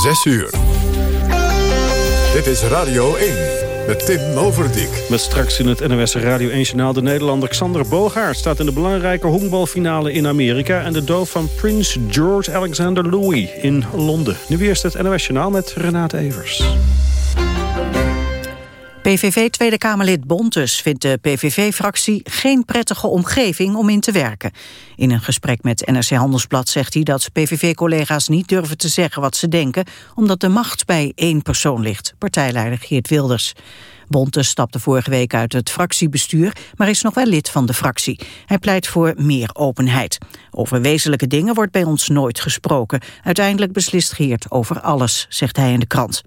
6 uur. Dit is Radio 1 met Tim Overdijk. Met straks in het NOS Radio 1-journaal de Nederlander Xander Bogaert... staat in de belangrijke honkbalfinale in Amerika... en de doof van Prins George Alexander Louis in Londen. Nu eerst het NOS-journaal met Renate Evers. PVV Tweede Kamerlid Bontes vindt de PVV-fractie geen prettige omgeving om in te werken. In een gesprek met NRC Handelsblad zegt hij dat PVV-collega's niet durven te zeggen wat ze denken, omdat de macht bij één persoon ligt, partijleider Geert Wilders. Bonte stapte vorige week uit het fractiebestuur, maar is nog wel lid van de fractie. Hij pleit voor meer openheid. Over wezenlijke dingen wordt bij ons nooit gesproken. Uiteindelijk beslist Geert over alles, zegt hij in de krant.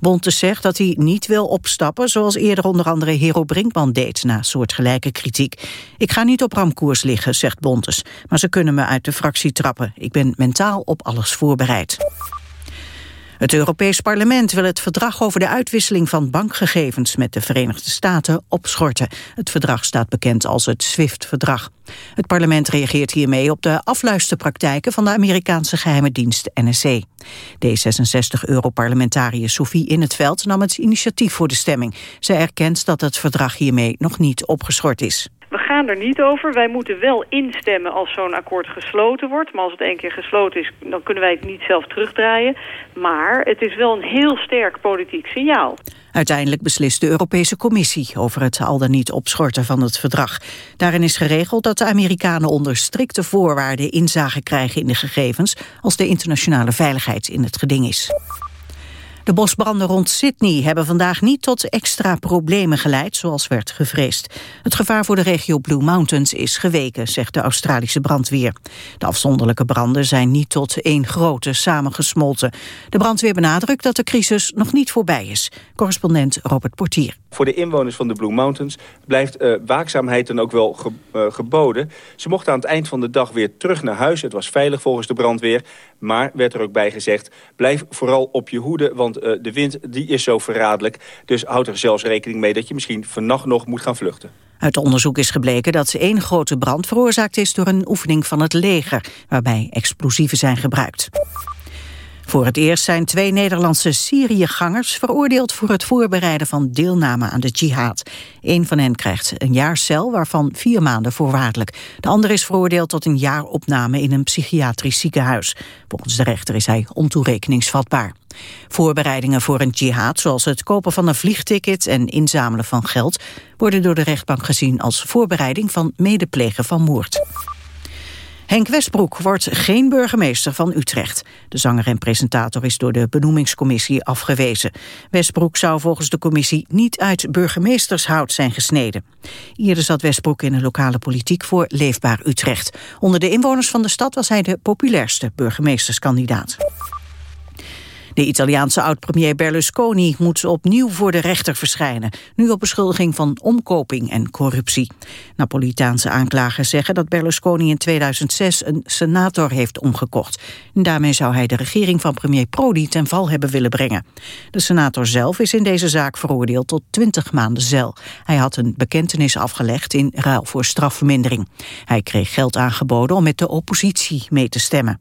Bontes zegt dat hij niet wil opstappen, zoals eerder onder andere Hero Brinkman deed, na soortgelijke kritiek. Ik ga niet op ramkoers liggen, zegt Bontes, maar ze kunnen me uit de fractie trappen. Ik ben mentaal op alles voorbereid. Het Europees Parlement wil het verdrag over de uitwisseling van bankgegevens met de Verenigde Staten opschorten. Het verdrag staat bekend als het SWIFT-verdrag. Het parlement reageert hiermee op de afluisterpraktijken van de Amerikaanse geheime dienst NSC. D66-europarlementariër Sophie In het Veld nam het initiatief voor de stemming. Zij erkent dat het verdrag hiermee nog niet opgeschort is. We gaan er niet over. Wij moeten wel instemmen als zo'n akkoord gesloten wordt. Maar als het één keer gesloten is, dan kunnen wij het niet zelf terugdraaien. Maar het is wel een heel sterk politiek signaal. Uiteindelijk beslist de Europese Commissie over het al dan niet opschorten van het verdrag. Daarin is geregeld dat de Amerikanen onder strikte voorwaarden inzage krijgen in de gegevens als de internationale veiligheid in het geding is. De bosbranden rond Sydney hebben vandaag niet tot extra problemen geleid, zoals werd gevreesd. Het gevaar voor de regio Blue Mountains is geweken, zegt de Australische brandweer. De afzonderlijke branden zijn niet tot één grote samengesmolten. De brandweer benadrukt dat de crisis nog niet voorbij is. Correspondent Robert Portier. Voor de inwoners van de Blue Mountains blijft uh, waakzaamheid dan ook wel ge, uh, geboden. Ze mochten aan het eind van de dag weer terug naar huis. Het was veilig volgens de brandweer. Maar werd er ook bij gezegd, blijf vooral op je hoede... want uh, de wind die is zo verraderlijk. Dus houd er zelfs rekening mee dat je misschien vannacht nog moet gaan vluchten. Uit onderzoek is gebleken dat één grote brand veroorzaakt is... door een oefening van het leger, waarbij explosieven zijn gebruikt. Voor het eerst zijn twee Nederlandse Syriëgangers veroordeeld voor het voorbereiden van deelname aan de jihad. Een van hen krijgt een jaar cel, waarvan vier maanden voorwaardelijk. De ander is veroordeeld tot een jaar opname in een psychiatrisch ziekenhuis. Volgens de rechter is hij ontoerekeningsvatbaar. Voorbereidingen voor een jihad, zoals het kopen van een vliegticket en inzamelen van geld, worden door de rechtbank gezien als voorbereiding van medeplegen van moord. Henk Westbroek wordt geen burgemeester van Utrecht. De zanger en presentator is door de benoemingscommissie afgewezen. Westbroek zou volgens de commissie niet uit burgemeestershout zijn gesneden. Eerder zat Westbroek in de lokale politiek voor Leefbaar Utrecht. Onder de inwoners van de stad was hij de populairste burgemeesterskandidaat. De Italiaanse oud-premier Berlusconi moet opnieuw voor de rechter verschijnen. Nu op beschuldiging van omkoping en corruptie. Napolitaanse aanklagers zeggen dat Berlusconi in 2006 een senator heeft omgekocht. Daarmee zou hij de regering van premier Prodi ten val hebben willen brengen. De senator zelf is in deze zaak veroordeeld tot 20 maanden cel. Hij had een bekentenis afgelegd in ruil voor strafvermindering. Hij kreeg geld aangeboden om met de oppositie mee te stemmen.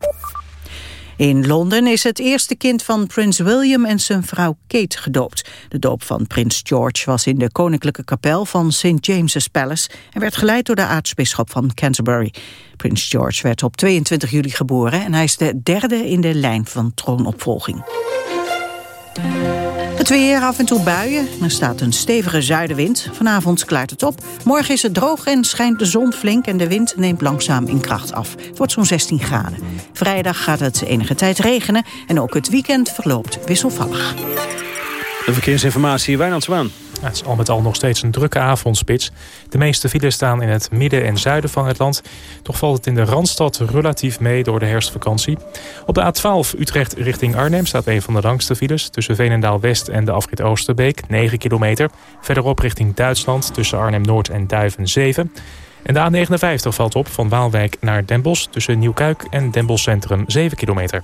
In Londen is het eerste kind van prins William en zijn vrouw Kate gedoopt. De doop van prins George was in de koninklijke kapel van St. James's Palace... en werd geleid door de aartsbisschop van Canterbury. Prins George werd op 22 juli geboren... en hij is de derde in de lijn van troonopvolging. Het weer, af en toe buien. Er staat een stevige zuidenwind. Vanavond klaart het op. Morgen is het droog en schijnt de zon flink... en de wind neemt langzaam in kracht af. Het wordt zo'n 16 graden. Vrijdag gaat het enige tijd regenen... en ook het weekend verloopt wisselvallig. De verkeersinformatie, Wijnand Zwaan. Het is al met al nog steeds een drukke avondspits. De meeste files staan in het midden en zuiden van het land. Toch valt het in de Randstad relatief mee door de herfstvakantie. Op de A12 Utrecht richting Arnhem staat een van de langste files... tussen Veenendaal West en de afrit Oosterbeek, 9 kilometer. Verderop richting Duitsland tussen Arnhem-Noord en Duiven 7... En de A59 valt op van Waalwijk naar Den Bosch... tussen Nieuwkuik en Den Bosch Centrum 7 kilometer.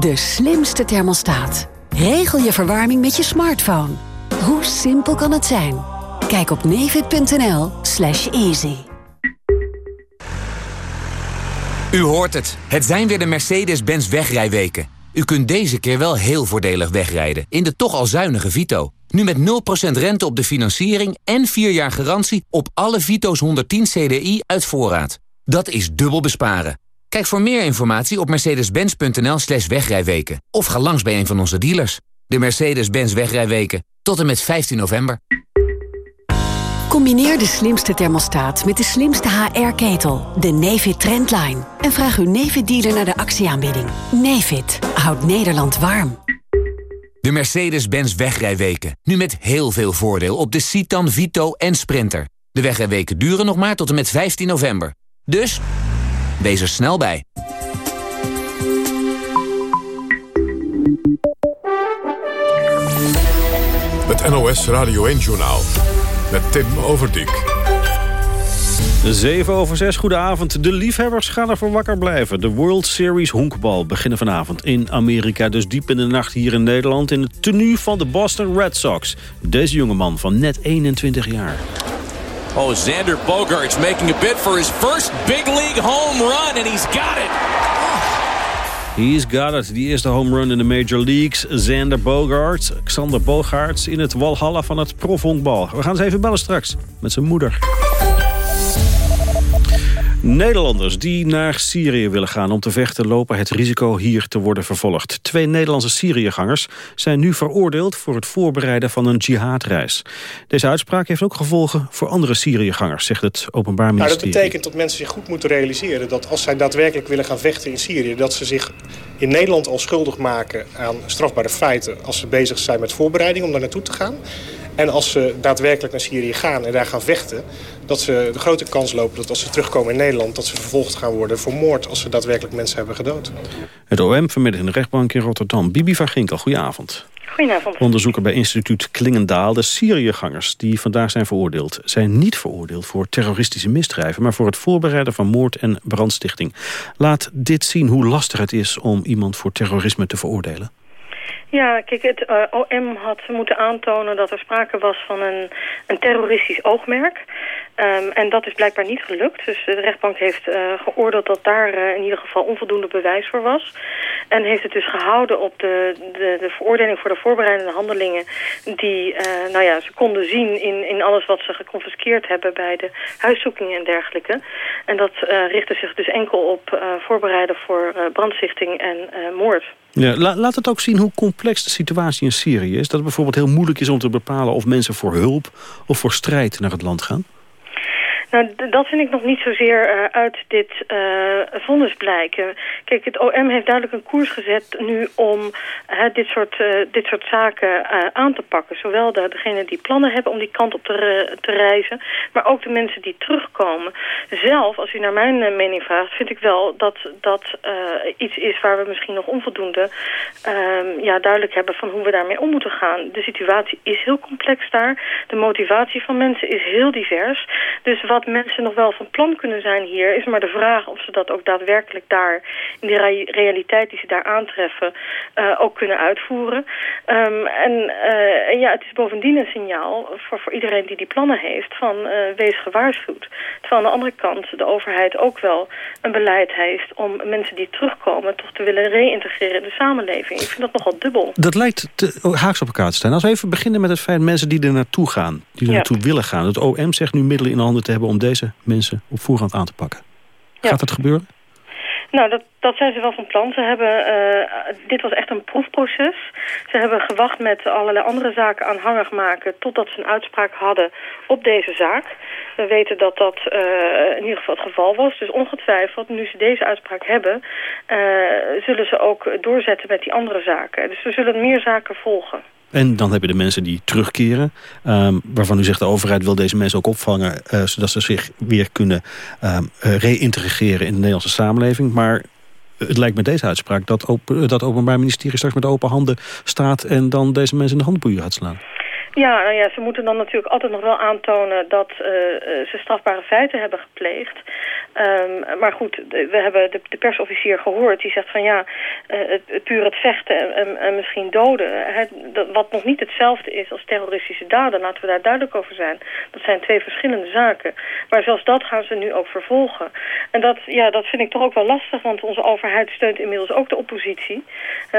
De slimste thermostaat. Regel je verwarming met je smartphone. Hoe simpel kan het zijn? Kijk op nefit.nl slash easy. U hoort het. Het zijn weer de Mercedes-Benz wegrijweken. U kunt deze keer wel heel voordelig wegrijden in de toch al zuinige Vito. Nu met 0% rente op de financiering en 4 jaar garantie op alle Vito's 110 CDI uit voorraad. Dat is dubbel besparen. Kijk voor meer informatie op mercedes-benz.nl slash wegrijweken. Of ga langs bij een van onze dealers. De Mercedes-Benz wegrijweken. Tot en met 15 november. Combineer de slimste thermostaat met de slimste HR-ketel, de Nefit Trendline. En vraag uw Nefit-dealer naar de actieaanbieding. Nefit houdt Nederland warm. De Mercedes-Benz wegrijweken. Nu met heel veel voordeel op de Citan, Vito en Sprinter. De wegrijweken duren nog maar tot en met 15 november. Dus, wees er snel bij. Het NOS Radio 1-journaal met Tim Overdijk. 7 over 6, goedenavond. De liefhebbers gaan ervoor wakker blijven. De World Series honkbal beginnen vanavond in Amerika. Dus diep in de nacht hier in Nederland in het tenue van de Boston Red Sox. Deze jongeman van net 21 jaar. Oh, Xander Bogarts making a bid for his first big league home run and he's got it. He's got it. Die eerste home run in de Major Leagues. Xander Bogarts, Xander Bogarts in het Walhalla van het profhonkbal. We gaan eens even bellen straks met zijn moeder. Nederlanders die naar Syrië willen gaan om te vechten... lopen het risico hier te worden vervolgd. Twee Nederlandse Syriëgangers zijn nu veroordeeld... voor het voorbereiden van een jihadreis. Deze uitspraak heeft ook gevolgen voor andere Syriëgangers... zegt het Openbaar Ministerie. Nou, dat betekent dat mensen zich goed moeten realiseren... dat als zij daadwerkelijk willen gaan vechten in Syrië... dat ze zich in Nederland al schuldig maken aan strafbare feiten... als ze bezig zijn met voorbereiding om daar naartoe te gaan... En als ze daadwerkelijk naar Syrië gaan en daar gaan vechten... dat ze de grote kans lopen dat als ze terugkomen in Nederland... dat ze vervolgd gaan worden voor moord als ze daadwerkelijk mensen hebben gedood. Het OM vanmiddag in de rechtbank in Rotterdam. Bibi van Ginkel, goedenavond. Goedenavond. Onderzoeker bij instituut Klingendaal. De Syriëgangers die vandaag zijn veroordeeld... zijn niet veroordeeld voor terroristische misdrijven... maar voor het voorbereiden van moord en brandstichting. Laat dit zien hoe lastig het is om iemand voor terrorisme te veroordelen. Ja, kijk, het uh, OM had moeten aantonen dat er sprake was van een, een terroristisch oogmerk. Um, en dat is blijkbaar niet gelukt. Dus de rechtbank heeft uh, geoordeeld dat daar uh, in ieder geval onvoldoende bewijs voor was. En heeft het dus gehouden op de, de, de veroordeling voor de voorbereidende handelingen... die nou ja, ze konden zien in, in alles wat ze geconfiskeerd hebben... bij de huiszoekingen en dergelijke. En dat richtte zich dus enkel op voorbereiden voor brandstichting en moord. Ja, laat het ook zien hoe complex de situatie in Syrië is. Dat het bijvoorbeeld heel moeilijk is om te bepalen of mensen voor hulp of voor strijd naar het land gaan. Nou, dat vind ik nog niet zozeer uh, uit dit uh, vonnis blijken. Kijk, het OM heeft duidelijk een koers gezet nu om dit, soort, dit soort zaken aan te pakken. Zowel de, degenen die plannen hebben om die kant op te, te reizen, maar ook de mensen die terugkomen. Zelf, als u naar mijn mening vraagt, vind ik wel dat dat iets is waar we misschien nog onvoldoende ehm, ja, duidelijk hebben van hoe we daarmee om moeten gaan. De situatie is heel complex daar. De motivatie van mensen is heel divers. Dus wat mensen nog wel van plan kunnen zijn hier... is maar de vraag of ze dat ook daadwerkelijk daar... in de realiteit die ze daar aantreffen... Uh, ook kunnen uitvoeren. Um, en, uh, en, ja, het is bovendien een signaal voor, voor iedereen die die plannen heeft... van uh, wees gewaarschuwd. Terwijl aan de andere kant de overheid ook wel een beleid heeft... om mensen die terugkomen toch te willen reïntegreren in de samenleving. Ik vind dat nogal dubbel. Dat lijkt te, haaks op elkaar te staan. Als we even beginnen met het feit mensen die er naartoe gaan... die er ja. naartoe willen gaan. Het OM zegt nu middelen in handen te hebben om deze mensen op voorhand aan te pakken. Gaat dat gebeuren? Nou, dat, dat zijn ze wel van plan. Ze hebben, uh, dit was echt een proefproces. Ze hebben gewacht met allerlei andere zaken aanhangig maken... totdat ze een uitspraak hadden op deze zaak. We weten dat dat uh, in ieder geval het geval was. Dus ongetwijfeld, nu ze deze uitspraak hebben... Uh, zullen ze ook doorzetten met die andere zaken. Dus er zullen meer zaken volgen. En dan heb je de mensen die terugkeren. Um, waarvan u zegt de overheid wil deze mensen ook opvangen... Uh, zodat ze zich weer kunnen um, reïntegreren in de Nederlandse samenleving. Maar het lijkt met deze uitspraak dat op, dat Openbaar Ministerie straks met open handen staat... en dan deze mensen in de handboeien gaat slaan. Ja, nou ja, ze moeten dan natuurlijk altijd nog wel aantonen dat uh, ze strafbare feiten hebben gepleegd. Um, maar goed, we hebben de, de, persofficier gehoord die zegt van ja, uh, het, puur het vechten en, en misschien doden, wat nog niet hetzelfde is als terroristische daden, laten we daar duidelijk over zijn. Dat zijn twee verschillende zaken. Maar zelfs dat gaan ze nu ook vervolgen. En dat, ja, dat vind ik toch ook wel lastig, want onze overheid steunt inmiddels ook de oppositie,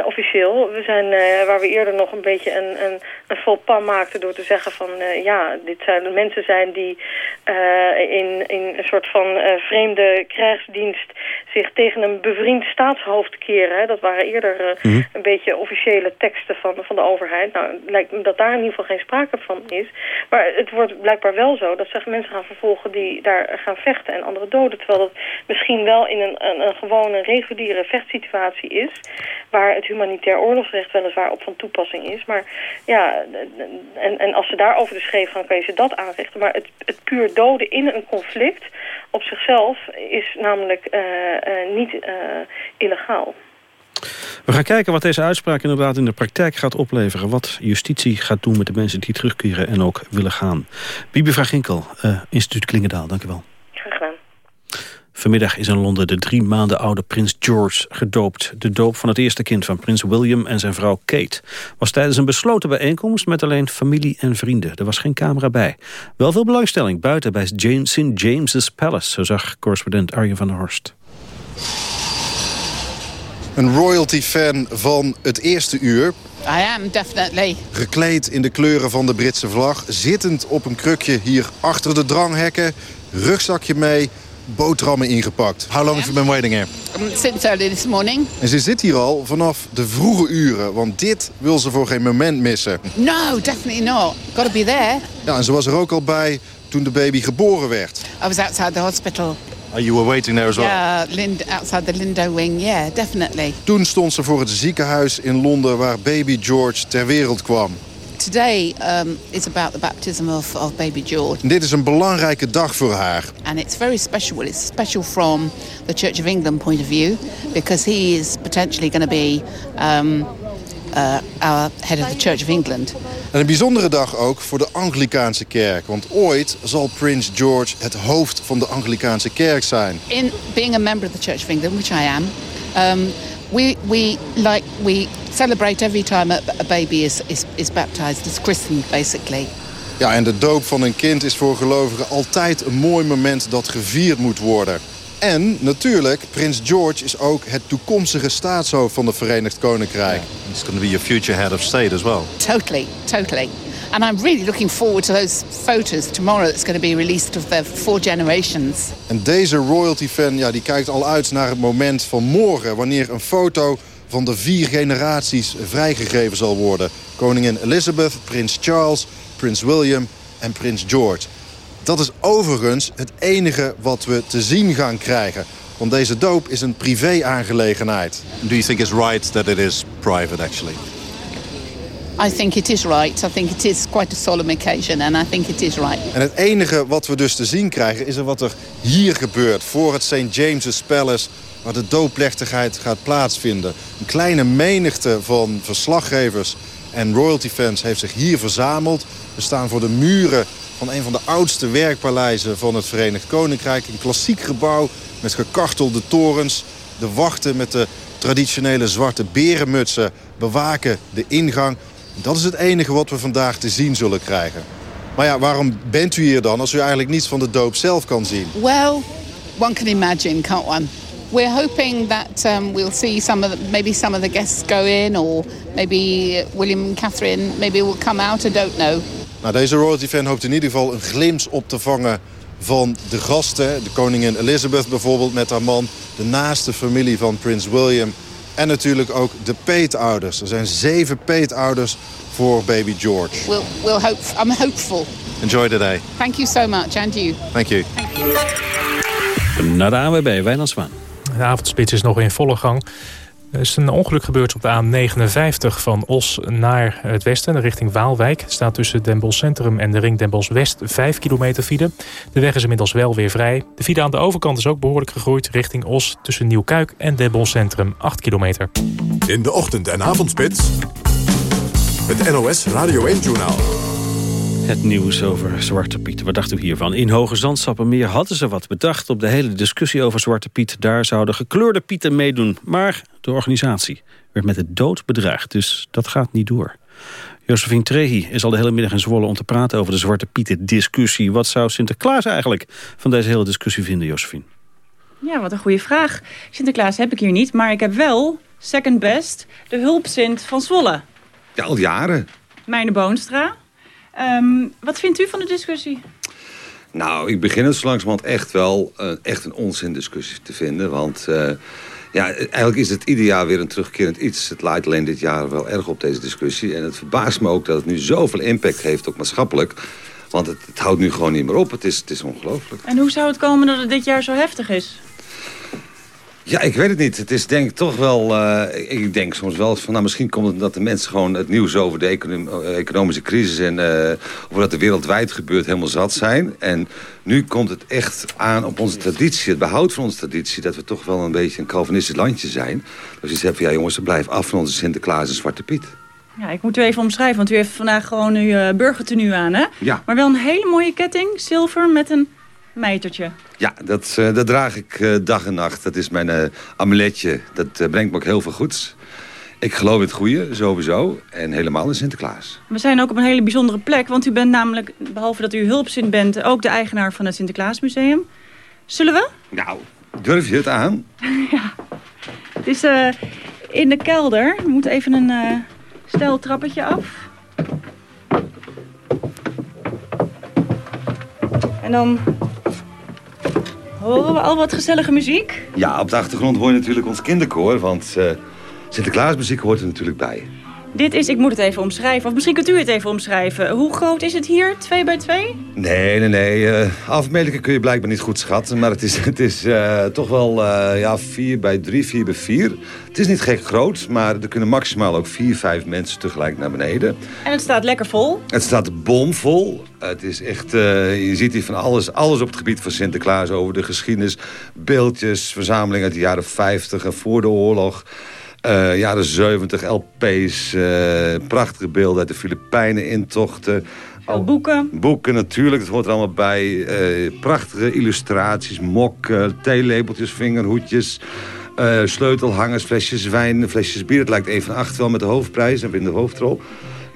officieel. We zijn, waar we eerder nog een beetje een, een, een vol pan maken door te zeggen van uh, ja, dit zijn mensen zijn die uh, in, in een soort van uh, vreemde krijgsdienst zich tegen een bevriend staatshoofd keren. Hè. Dat waren eerder mm -hmm. een beetje officiële teksten van, van de overheid. Nou, lijkt me dat daar in ieder geval geen sprake van is. Maar het wordt blijkbaar wel zo dat zich mensen gaan vervolgen die daar gaan vechten en andere doden. Terwijl dat misschien wel in een, een, een gewone reguliere vechtsituatie is. Waar het humanitair oorlogsrecht weliswaar op van toepassing is. Maar ja, en, en als ze daarover de scheef gaan, kan je ze dat aanrichten. Maar het, het puur doden in een conflict op zichzelf is namelijk uh, uh, niet uh, illegaal. We gaan kijken wat deze uitspraak inderdaad in de praktijk gaat opleveren. Wat justitie gaat doen met de mensen die terugkeren en ook willen gaan. Bibi Vraginkel, instituut Klingendaal, dank u wel. Vanmiddag is in Londen de drie maanden oude prins George gedoopt. De doop van het eerste kind van prins William en zijn vrouw Kate... was tijdens een besloten bijeenkomst met alleen familie en vrienden. Er was geen camera bij. Wel veel belangstelling buiten bij St. James's Palace... zo zag correspondent Arjen van der Horst. Een royalty-fan van het eerste uur. I am, definitely. Gekleed in de kleuren van de Britse vlag. Zittend op een krukje hier achter de dranghekken. Rugzakje mee boterhammen ingepakt. How long have you been waiting here? Um, since early this morning. En ze zit hier al vanaf de vroege uren, want dit wil ze voor geen moment missen. No, definitely not. Gotta be there. Ja, en ze was er ook al bij toen de baby geboren werd. I was outside the hospital. Oh, you were waiting there as well? Yeah, Lind outside the Lindo wing, yeah, definitely. Toen stond ze voor het ziekenhuis in Londen waar baby George ter wereld kwam. Today um, is about the baptism of, of baby George. Dit is een belangrijke dag voor haar. And it's very special. It's special from the Church of England point of view because he is potentially going to be um, uh, our head of the Church of England. En een bijzondere dag ook voor de Anglikaanse kerk. Want ooit zal Prins George het hoofd van de Anglikaanse kerk zijn. In being a member of the Church of England, which I am... Um, we, we, like, we celebrate every time a, a baby is, is, is baptized. It's christened, basically. Ja, en de doop van een kind is voor gelovigen altijd een mooi moment dat gevierd moet worden. En natuurlijk, prins George is ook het toekomstige staatshoofd van het Verenigd Koninkrijk. Yeah. He's going to be your future head of state as well. Totally, totally. And I'm really looking forward to those photos tomorrow that's going to be released of the four generations. En deze royalty-fan ja, die kijkt al uit naar het moment van morgen... wanneer een foto van de vier generaties vrijgegeven zal worden. Koningin Elizabeth, prins Charles, prins William en prins George. Dat is overigens het enige wat we te zien gaan krijgen. Want deze doop is een privé-aangelegenheid. Do you think it's right that it is private actually? I think it is right. I think it is quite a solemn occasion and I think it is right. En het enige wat we dus te zien krijgen is wat er hier gebeurt voor het St. James's Palace waar de doopplechtigheid gaat plaatsvinden. Een kleine menigte van verslaggevers en royalty-fans heeft zich hier verzameld. We staan voor de muren van een van de oudste werkpaleizen van het Verenigd Koninkrijk. Een klassiek gebouw met gekartelde torens. De wachten met de traditionele zwarte berenmutsen bewaken de ingang. Dat is het enige wat we vandaag te zien zullen krijgen. Maar ja, waarom bent u hier dan als u eigenlijk niets van de doop zelf kan zien? Well, one can imagine, can't one? We're hoping that um, we'll see some of the, maybe some of the guests go in, or maybe William and Catherine maybe will come out. I don't know. Nou, deze royalty fan hoopt in ieder geval een glimp op te vangen van de gasten. De koningin Elizabeth bijvoorbeeld met haar man. De naaste familie van prins William. En natuurlijk ook de peetouders. Er zijn zeven peetouders voor baby George. We'll, we'll hope, I'm hopeful. Enjoy the day. Thank you so much, and you. Thank you. Naar de ANWB, Wijnand Zwaan. De avondspits is nog in volle gang. Er is een ongeluk gebeurd op de A59 van Os naar het westen, richting Waalwijk. Staat tussen Den Bosch Centrum en de ring Den West 5 kilometer file. De weg is inmiddels wel weer vrij. De file aan de overkant is ook behoorlijk gegroeid richting Os... tussen Nieuwkuik en Den Centrum 8 kilometer. In de ochtend- en avondspits, het NOS Radio 1-journaal. Het nieuws over Zwarte Piet. Wat dacht u hiervan? In Hoge Zandsappenmeer hadden ze wat bedacht... op de hele discussie over Zwarte Piet. Daar zouden gekleurde pieten meedoen. Maar de organisatie werd met de dood bedreigd. Dus dat gaat niet door. Josephine Trehi is al de hele middag in Zwolle om te praten over de Zwarte Pieten discussie. Wat zou Sinterklaas eigenlijk van deze hele discussie vinden, Josephine? Ja, wat een goede vraag. Sinterklaas heb ik hier niet, maar ik heb wel, second best, de hulpzint van Zwolle. Ja, al jaren. Mijne Boonstra. Um, wat vindt u van de discussie? Nou, ik begin het zo langzamerhand echt wel uh, echt een onzindiscussie te vinden. Want uh, ja, eigenlijk is het ieder jaar weer een terugkerend iets. Het laait alleen dit jaar wel erg op deze discussie. En het verbaast me ook dat het nu zoveel impact heeft, ook maatschappelijk. Want het, het houdt nu gewoon niet meer op. Het is, het is ongelooflijk. En hoe zou het komen dat het dit jaar zo heftig is? Ja, ik weet het niet. Het is denk ik toch wel... Uh, ik denk soms wel van... Nou, misschien komt het dat de mensen gewoon het nieuws over de econom economische crisis... en uh, over dat er wereldwijd gebeurt helemaal zat zijn. En nu komt het echt aan op onze traditie. Het behoud van onze traditie. Dat we toch wel een beetje een Calvinistisch landje zijn. Dus je zegt van ja jongens, blijf af van onze Sinterklaas en Zwarte Piet. Ja, ik moet u even omschrijven, want u heeft vandaag gewoon uw uh, burgertenue aan, hè? Ja. Maar wel een hele mooie ketting, zilver, met een metertje. Ja, dat, uh, dat draag ik uh, dag en nacht. Dat is mijn uh, amuletje. Dat brengt me ook heel veel goeds. Ik geloof in het goede, sowieso. En helemaal in Sinterklaas. We zijn ook op een hele bijzondere plek. Want u bent namelijk, behalve dat u hulpzin bent... ook de eigenaar van het Sinterklaasmuseum. Zullen we? Nou, durf je het aan? ja. Het is in de kelder. We moeten even een stel trappetje af. En dan We al wat gezellige muziek? Ja, op de achtergrond hoor je natuurlijk ons kinderkoor, want uh, Sinterklaasmuziek hoort er natuurlijk bij. Dit is, ik moet het even omschrijven, of misschien kunt u het even omschrijven. Hoe groot is het hier, 2 bij 2? Nee, nee, nee. Uh, afmetingen kun je blijkbaar niet goed schatten. Maar het is, het is uh, toch wel uh, ja, 4 bij 3, 4 bij 4. Het is niet gek groot, maar er kunnen maximaal ook 4, 5 mensen tegelijk naar beneden. En het staat lekker vol? Het staat bomvol. Het is echt, je ziet hier van alles, alles op het gebied van Sinterklaas over de geschiedenis. Beeldjes, verzamelingen uit de jaren 50 en voor de oorlog. Uh, jaren 70, LP's, uh, prachtige beelden uit de Filipijnen, intochten. Al boeken. Boeken natuurlijk, dat hoort er allemaal bij. Uh, prachtige illustraties, mokken, theelepeltjes, vingerhoedjes... sleutelhangers, flesjes wijn, flesjes bier. Het lijkt even acht wel met de hoofdprijs en in de hoofdrol.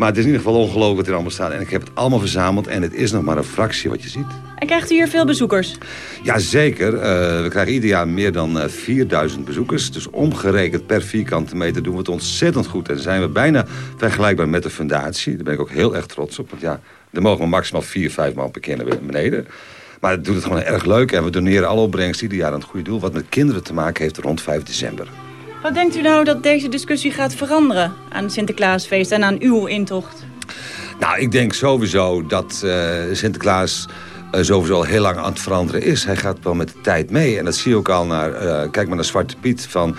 Maar het is in ieder geval ongelooflijk wat er allemaal staat. En ik heb het allemaal verzameld en het is nog maar een fractie wat je ziet. En krijgt u hier veel bezoekers? Jazeker. Uh, we krijgen ieder jaar meer dan uh, 4000 bezoekers. Dus omgerekend per vierkante meter doen we het ontzettend goed. En zijn we bijna vergelijkbaar met de fundatie. Daar ben ik ook heel erg trots op. Want ja, er mogen we maximaal vier, vijf man per keer naar beneden. Maar het doet het gewoon erg leuk. En we doneren alle opbrengsten ieder jaar aan het goede doel. Wat met kinderen te maken heeft rond 5 december. Wat denkt u nou dat deze discussie gaat veranderen aan het Sinterklaasfeest en aan uw intocht? Nou, ik denk sowieso dat uh, Sinterklaas uh, sowieso al heel lang aan het veranderen is. Hij gaat wel met de tijd mee. En dat zie je ook al naar, uh, kijk maar naar Zwarte Piet van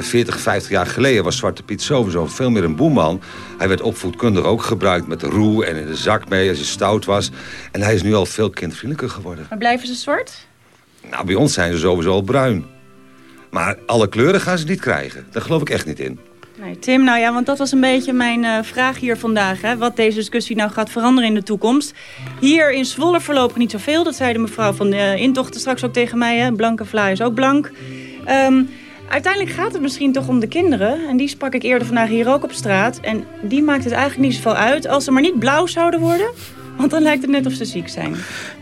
40, 50 jaar geleden was Zwarte Piet sowieso veel meer een boeman. Hij werd opvoedkundig ook gebruikt met de roe en in de zak mee als je stout was. En hij is nu al veel kindvriendelijker geworden. Maar blijven ze zwart? Nou, bij ons zijn ze sowieso al bruin. Maar alle kleuren gaan ze niet krijgen. Daar geloof ik echt niet in. Nee, Tim, nou ja, want dat was een beetje mijn uh, vraag hier vandaag. Hè, wat deze discussie nou gaat veranderen in de toekomst. Hier in Zwolle voorlopig niet zoveel. Dat zei de mevrouw van de intochten straks ook tegen mij. Hè. Blanke vla is ook blank. Um, uiteindelijk gaat het misschien toch om de kinderen. En die sprak ik eerder vandaag hier ook op straat. En die maakt het eigenlijk niet zoveel uit. Als ze maar niet blauw zouden worden... Want dan lijkt het net of ze ziek zijn.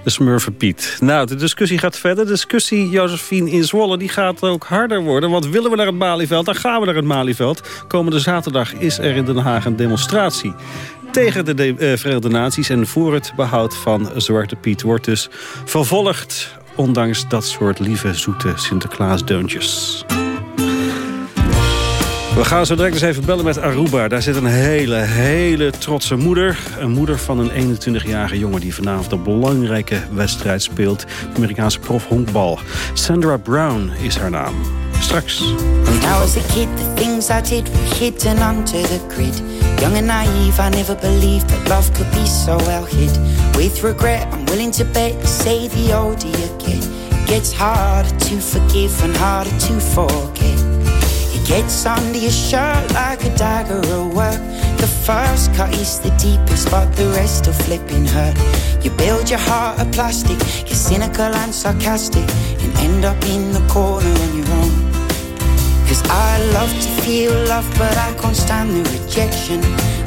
De Smurfen Piet. Nou, de discussie gaat verder. De discussie, Josephine in Zwolle, die gaat ook harder worden. Want willen we naar het Malieveld, dan gaan we naar het Malieveld. Komende zaterdag is er in Den Haag een demonstratie. tegen de, uh, Verenigde Naties... en voor het behoud van Zwarte Piet wordt dus vervolgd... ondanks dat soort lieve, zoete Sinterklaasdeuntjes. We gaan zo direct eens even bellen met Aruba. Daar zit een hele, hele trotse moeder. Een moeder van een 21-jarige jongen die vanavond een belangrijke wedstrijd speelt. Amerikaanse prof honkbal. Sandra Brown is haar naam. Straks. When I was a kid, the things I did were hidden under the grid. Young and naive, I never believed that love could be so well hid. With regret, I'm willing to bet, say the you get, it gets harder to forgive and harder to forget. Gets under your shirt like a dagger at work. The first cut is the deepest, but the rest are flipping hurt. You build your heart of plastic, you're cynical and sarcastic, and end up in the corner on your own. Cause I love to feel love, but I can't stand the rejection.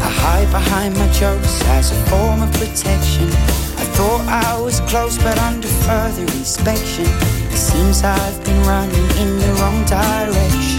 I hide behind my jokes as a form of protection. I thought I was close, but under further inspection, it seems I've been running in the wrong direction.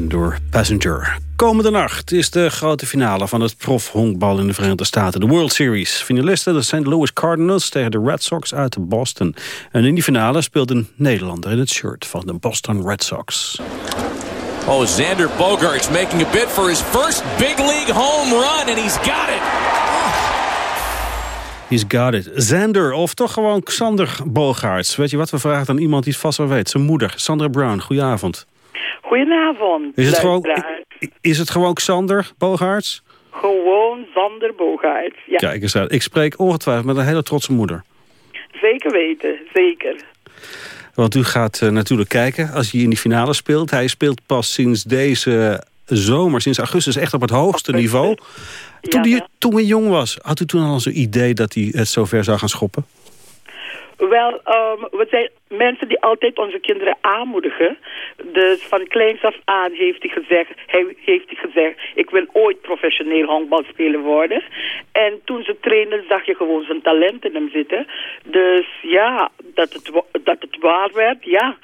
Door Passenger. Komende nacht is de grote finale van het profhonkbal in de Verenigde Staten. De World Series. Finalisten de St. Louis Cardinals tegen de Red Sox uit Boston. En in die finale speelt een Nederlander in het shirt van de Boston Red Sox. Oh, Xander Bogarts making a bid for his first big league home run and he's got it. He's got it. Xander, of toch gewoon Xander Bogaerts. Weet je wat, we vragen aan iemand die het vast wel weet. Zijn moeder, Sandra Brown. Goedenavond. Goedenavond. Is het, gewoon, is het gewoon Xander Bogaerts? Gewoon Xander Bogaerts, ja. Kijk eens uit. Ik spreek ongetwijfeld met een hele trotse moeder. Zeker weten, zeker. Want u gaat uh, natuurlijk kijken als hij in die finale speelt. Hij speelt pas sinds deze zomer, sinds augustus, echt op het hoogste niveau. Toen, ja, toen hij jong was, had u toen al zo'n idee dat hij het zover zou gaan schoppen? Wel, um, we zijn mensen die altijd onze kinderen aanmoedigen. Dus van kleins af aan heeft hij gezegd, hij heeft hij gezegd, ik wil ooit professioneel honkbalspeler worden. En toen ze trainen zag je gewoon zijn talent in hem zitten. Dus ja, dat het, dat het waar werd, ja.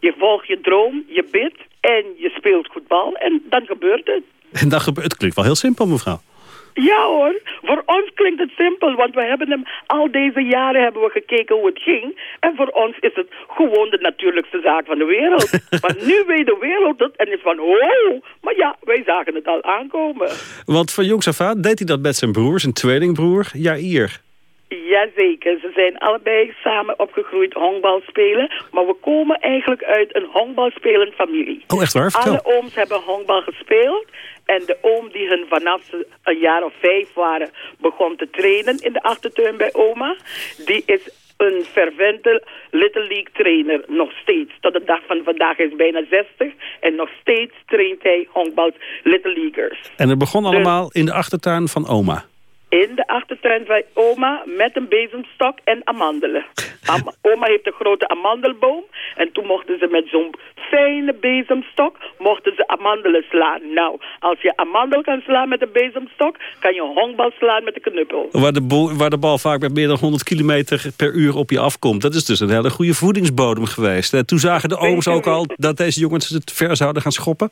Je volgt je droom, je bidt en je speelt voetbal en dan gebeurt het. En dat gebeurt, het klinkt wel heel simpel, mevrouw. Ja hoor, voor ons klinkt het simpel, want we hebben hem al deze jaren hebben we gekeken hoe het ging. En voor ons is het gewoon de natuurlijkste zaak van de wereld. maar nu weet de wereld het en is van, oh, maar ja, wij zagen het al aankomen. Want van jongs af aan deed hij dat met zijn broer, zijn tweelingbroer, Jair. Jazeker, ze zijn allebei samen opgegroeid honkbalspelen. Maar we komen eigenlijk uit een honkbalspelend familie. Oh, echt waar? Vertel. Alle ooms hebben honkbal gespeeld. En de oom die hun vanaf een jaar of vijf waren begon te trainen in de achtertuin bij oma. Die is een fervente Little League trainer, nog steeds. Tot de dag van vandaag is bijna 60 en nog steeds traint hij honkbal Little Leaguers. En het begon allemaal in de achtertuin van oma? In de achtertuin van oma met een bezemstok en amandelen. Am oma heeft een grote amandelboom en toen mochten ze met zo'n fijne bezemstok mochten ze amandelen slaan. Nou, als je amandel kan slaan met een bezemstok, kan je honkbal slaan met een knuppel. Waar de, waar de bal vaak met meer dan 100 kilometer per uur op je afkomt. Dat is dus een hele goede voedingsbodem geweest. En toen zagen de ooms ook al dat deze jongens het ver zouden gaan schoppen?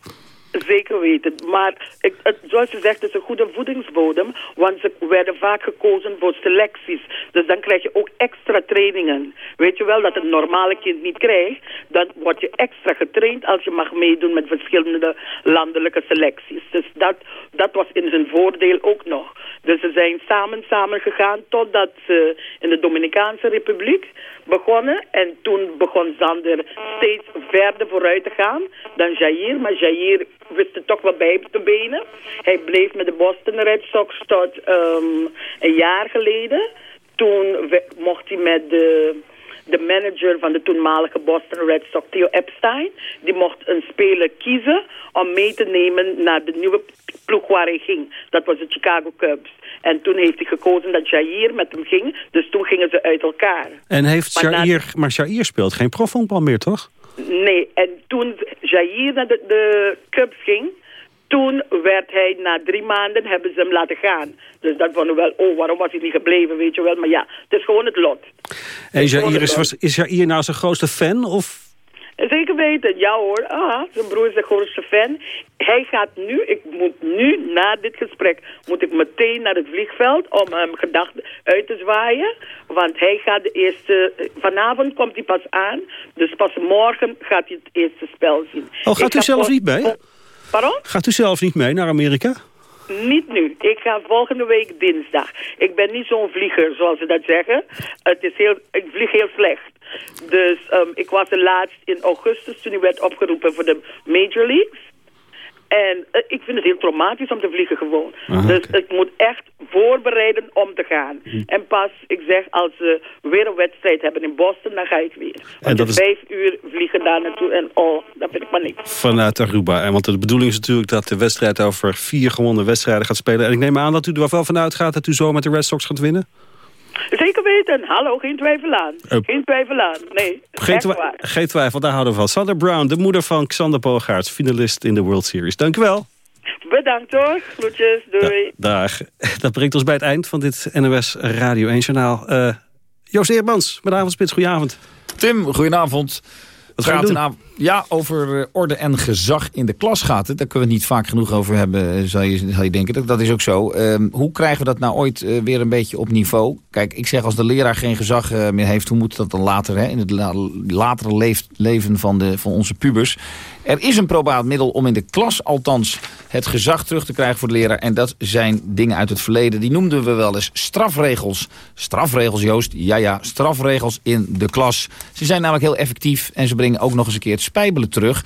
Zeker weten. Maar ik, zoals je zegt, het is een goede voedingsbodem. Want ze werden vaak gekozen voor selecties. Dus dan krijg je ook extra trainingen. Weet je wel dat een normale kind niet krijgt. Dan word je extra getraind als je mag meedoen met verschillende landelijke selecties. Dus dat, dat was in zijn voordeel ook nog. Dus ze zijn samen samen gegaan totdat ze in de Dominicaanse Republiek begonnen. En toen begon Zander steeds verder vooruit te gaan dan Jair. Maar Jair wist het toch wel bij te benen. Hij bleef met de Boston Red Sox tot um, een jaar geleden. Toen mocht hij met de, de manager van de toenmalige Boston Red Sox, Theo Epstein... die mocht een speler kiezen om mee te nemen naar de nieuwe ploeg waar hij ging. Dat was de Chicago Cubs. En toen heeft hij gekozen dat Jair met hem ging. Dus toen gingen ze uit elkaar. En heeft maar Jair... Maar Jair speelt geen profvoetbal meer, toch? Nee, en toen Jair naar de, de Cubs ging... Toen werd hij, na drie maanden, hebben ze hem laten gaan. Dus dat vonden we wel, oh, waarom was hij niet gebleven, weet je wel. Maar ja, het is gewoon het lot. En Jair is, was, is Jair nou zijn grootste fan, of Zeker weten, ja hoor. Ah, zijn broer is de grootste fan. Hij gaat nu, ik moet nu, na dit gesprek, moet ik meteen naar het vliegveld om hem gedachten uit te zwaaien. Want hij gaat de eerste, vanavond komt hij pas aan, dus pas morgen gaat hij het eerste spel zien. Oh, gaat u zelf niet mee? Pardon? Gaat u zelf niet mee naar Amerika? Niet nu. Ik ga volgende week dinsdag. Ik ben niet zo'n vlieger, zoals ze dat zeggen. Het is heel, ik vlieg heel slecht. Dus um, ik was er laatst in augustus toen hij werd opgeroepen voor de Major Leagues. En uh, ik vind het heel traumatisch om te vliegen gewoon. Ah, dus ik moet echt voorbereiden om te gaan. Hm. En pas, ik zeg, als ze weer een wedstrijd hebben in Boston, dan ga ik weer. Want dat is- vijf uur vliegen daar naartoe en oh, dat vind ik maar niks. Vanuit Aruba. En want de bedoeling is natuurlijk dat de wedstrijd over vier gewonnen wedstrijden gaat spelen. En ik neem aan dat u er wel van uitgaat dat u zo met de Red Sox gaat winnen? Weten. Hallo, geen twijfel aan. Geen twijfel aan. Nee, Geen, twi- waar. geen twijfel, daar houden we van. Sander Brown, de moeder van Xander Bogaerts, finalist in de World Series. Dank u wel. Bedankt hoor. Groetjes. Doei. Dag. Dat brengt ons bij het eind van dit NOS Radio 1-journaal. Eh Joost Eermans, met avondspits, goedenavond. Tim, goedenavond. Wat gaat doen? Ja, over eh, orde en gezag in de klas gaat het. Daar kunnen we het niet vaak genoeg over hebben, eh, zou je, zou je denken. Dat, dat is ook zo. Ehm, hoe krijgen we dat nou ooit eh, weer een beetje op niveau? Kijk, ik zeg als de leraar geen gezag meer heeft... hoe moet dat dan later, hè, in het la- latere leven van, de, van onze pubers? Er is een probaat middel om in de klas althans het gezag terug te krijgen voor de leraar. En dat zijn dingen uit het verleden. Die noemden we wel eens strafregels. Strafregels, Joost. Ja, ja, strafregels in de klas. Ze zijn namelijk heel effectief en ze brengen ook nog eens een keer spijbelen terug.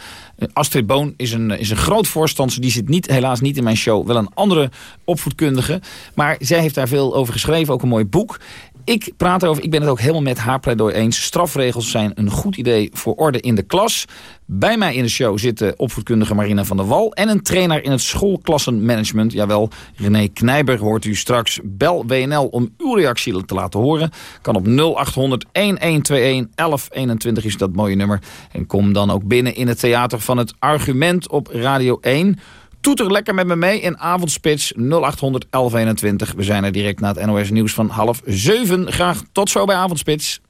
Astrid Boon is een, is een groot voorstander. Die zit niet, helaas niet in mijn show. Wel een andere opvoedkundige. Maar zij heeft daar veel over geschreven. Ook een mooi boek. Ik praat erover, ik ben het ook helemaal met haar pleidooi eens. Strafregels zijn een goed idee voor orde in de klas. Bij mij in de show zitten opvoedkundige Marina van der Wal... en een trainer in het schoolklassenmanagement. Jawel, René Knijber hoort u straks. Bel WNL om uw reactie te laten horen. Kan op 0800 1121 1121 is dat mooie nummer. En kom dan ook binnen in het theater van het Argument op Radio 1... Toeter lekker met me mee in avondspits 0800 1121. We zijn er direct na het NOS nieuws van half zeven. Graag tot zo bij avondspits.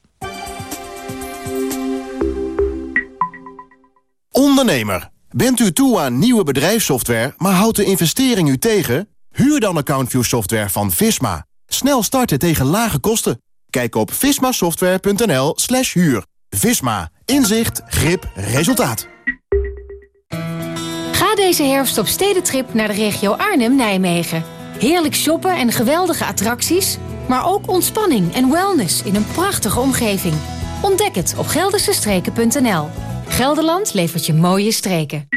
Ondernemer, Bent u toe aan nieuwe bedrijfssoftware, maar houdt de investering u tegen? Huur dan AccountView software van Visma. Snel starten tegen lage kosten. Kijk op vismasoftware.nl slash huur. Visma. Inzicht, grip, resultaat. Deze herfst op stedentrip naar de regio Arnhem-Nijmegen. Heerlijk shoppen en geweldige attracties, maar ook ontspanning en wellness in een prachtige omgeving. Ontdek het op geldersestreken.nl. Gelderland levert je mooie streken.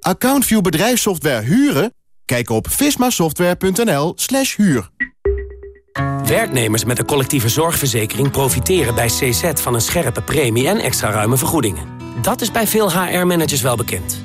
AccountView bedrijfssoftware huren? Kijk op vismasoftware.nl slash huur. Werknemers met een collectieve zorgverzekering profiteren bij CZ van een scherpe premie en extra ruime vergoedingen. Dat is bij veel HR-managers wel bekend.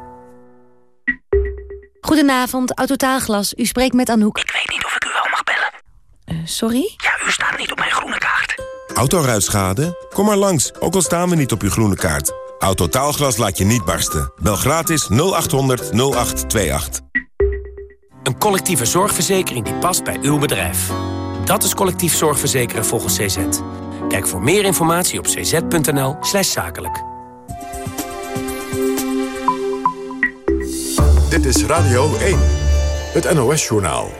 Goedenavond, Autotaalglas. U spreekt met Anouk. Ik weet niet of ik u wel mag bellen. Uh, sorry? Ja, u staat niet op mijn groene kaart. Autoruitschade? Kom maar langs, ook al staan we niet op uw groene kaart. Autotaalglas laat je niet barsten. Bel gratis 0800 0828. Een collectieve zorgverzekering die past bij uw bedrijf. Dat is collectief zorgverzekeren volgens CZ. Kijk voor meer informatie op cz.nl slash zakelijk. Dit is Radio 1, het NOS-journaal.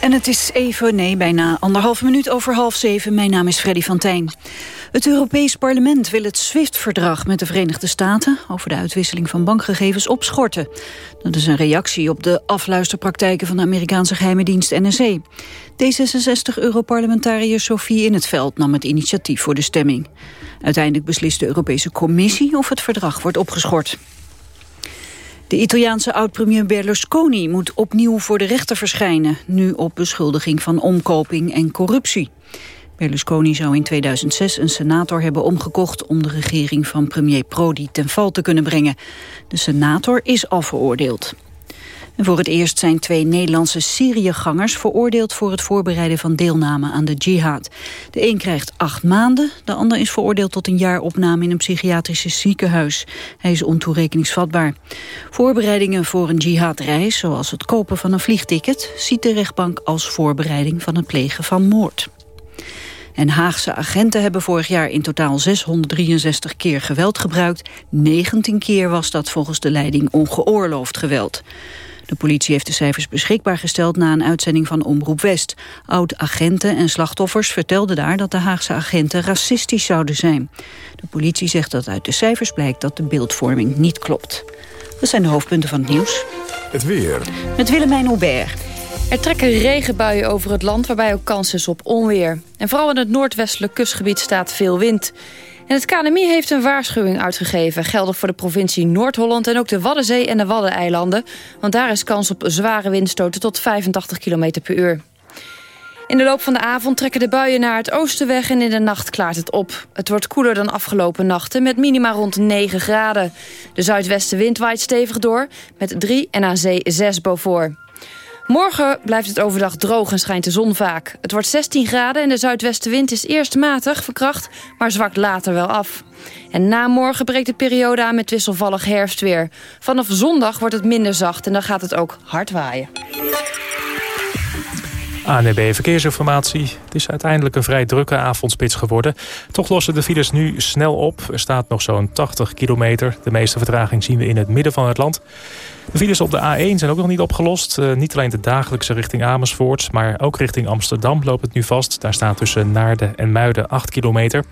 En het is even, nee, bijna anderhalve minuut over half zeven. Mijn naam is Freddy van Tijn. Het Europees Parlement wil het SWIFT-verdrag met de Verenigde Staten... over de uitwisseling van bankgegevens opschorten. Dat is een reactie op de afluisterpraktijken van de Amerikaanse geheime dienst NSE. D66-europarlementariër Sophie In het Veld nam het initiatief voor de stemming. Uiteindelijk beslist de Europese Commissie of het verdrag wordt opgeschort. De Italiaanse oud-premier Berlusconi moet opnieuw voor de rechter verschijnen... nu op beschuldiging van omkoping en corruptie. Berlusconi zou in 2006 een senator hebben omgekocht... om de regering van premier Prodi ten val te kunnen brengen. De senator is al veroordeeld. Voor het eerst zijn twee Nederlandse Syriëgangers veroordeeld voor het voorbereiden van deelname aan de jihad. De een krijgt acht maanden, de ander is veroordeeld tot een jaar opname in een psychiatrische ziekenhuis. Hij is ontoerekeningsvatbaar. Voorbereidingen voor een jihadreis, zoals het kopen van een vliegticket, ziet de rechtbank als voorbereiding van het plegen van moord. En Haagse agenten hebben vorig jaar in totaal 663 keer geweld gebruikt. 19 keer was dat volgens de leiding ongeoorloofd geweld. De politie heeft de cijfers beschikbaar gesteld na een uitzending van Omroep West. Oud-agenten en slachtoffers vertelden daar dat de Haagse agenten racistisch zouden zijn. De politie zegt dat uit de cijfers blijkt dat de beeldvorming niet klopt. Dat zijn de hoofdpunten van het nieuws. Het weer. Met Willemijn Hubert. Er trekken regenbuien over het land waarbij ook kans is op onweer. En vooral in het noordwestelijk kustgebied staat veel wind. Het KNMI heeft een waarschuwing uitgegeven... geldig voor de provincie Noord-Holland en ook de Waddenzee en de Waddeneilanden. Want daar is kans op zware windstoten tot 85 km per uur. In de loop van de avond trekken de buien naar het oosten weg... en in de nacht klaart het op. Het wordt koeler dan afgelopen nachten met minima rond 9 graden. De zuidwestenwind waait stevig door met 3 en zee 6 boven. Morgen blijft het overdag droog en schijnt de zon vaak. Het wordt 16 graden en de zuidwestenwind is eerst matig verkracht... maar zwakt later wel af. En na morgen breekt de periode aan met wisselvallig herfstweer. Vanaf zondag wordt het minder zacht en dan gaat het ook hard waaien. ANB Verkeersinformatie. Het is uiteindelijk een vrij drukke avondspits geworden. Toch lossen de files nu snel op. Er staat nog zo'n 80 kilometer. De meeste vertraging zien we in het midden van het land. De files op de A1 zijn ook nog niet opgelost. Uh, niet alleen de dagelijkse richting Amersfoort... maar ook richting Amsterdam loopt het nu vast. Daar staat tussen Naarden en Muiden 8 kilometer.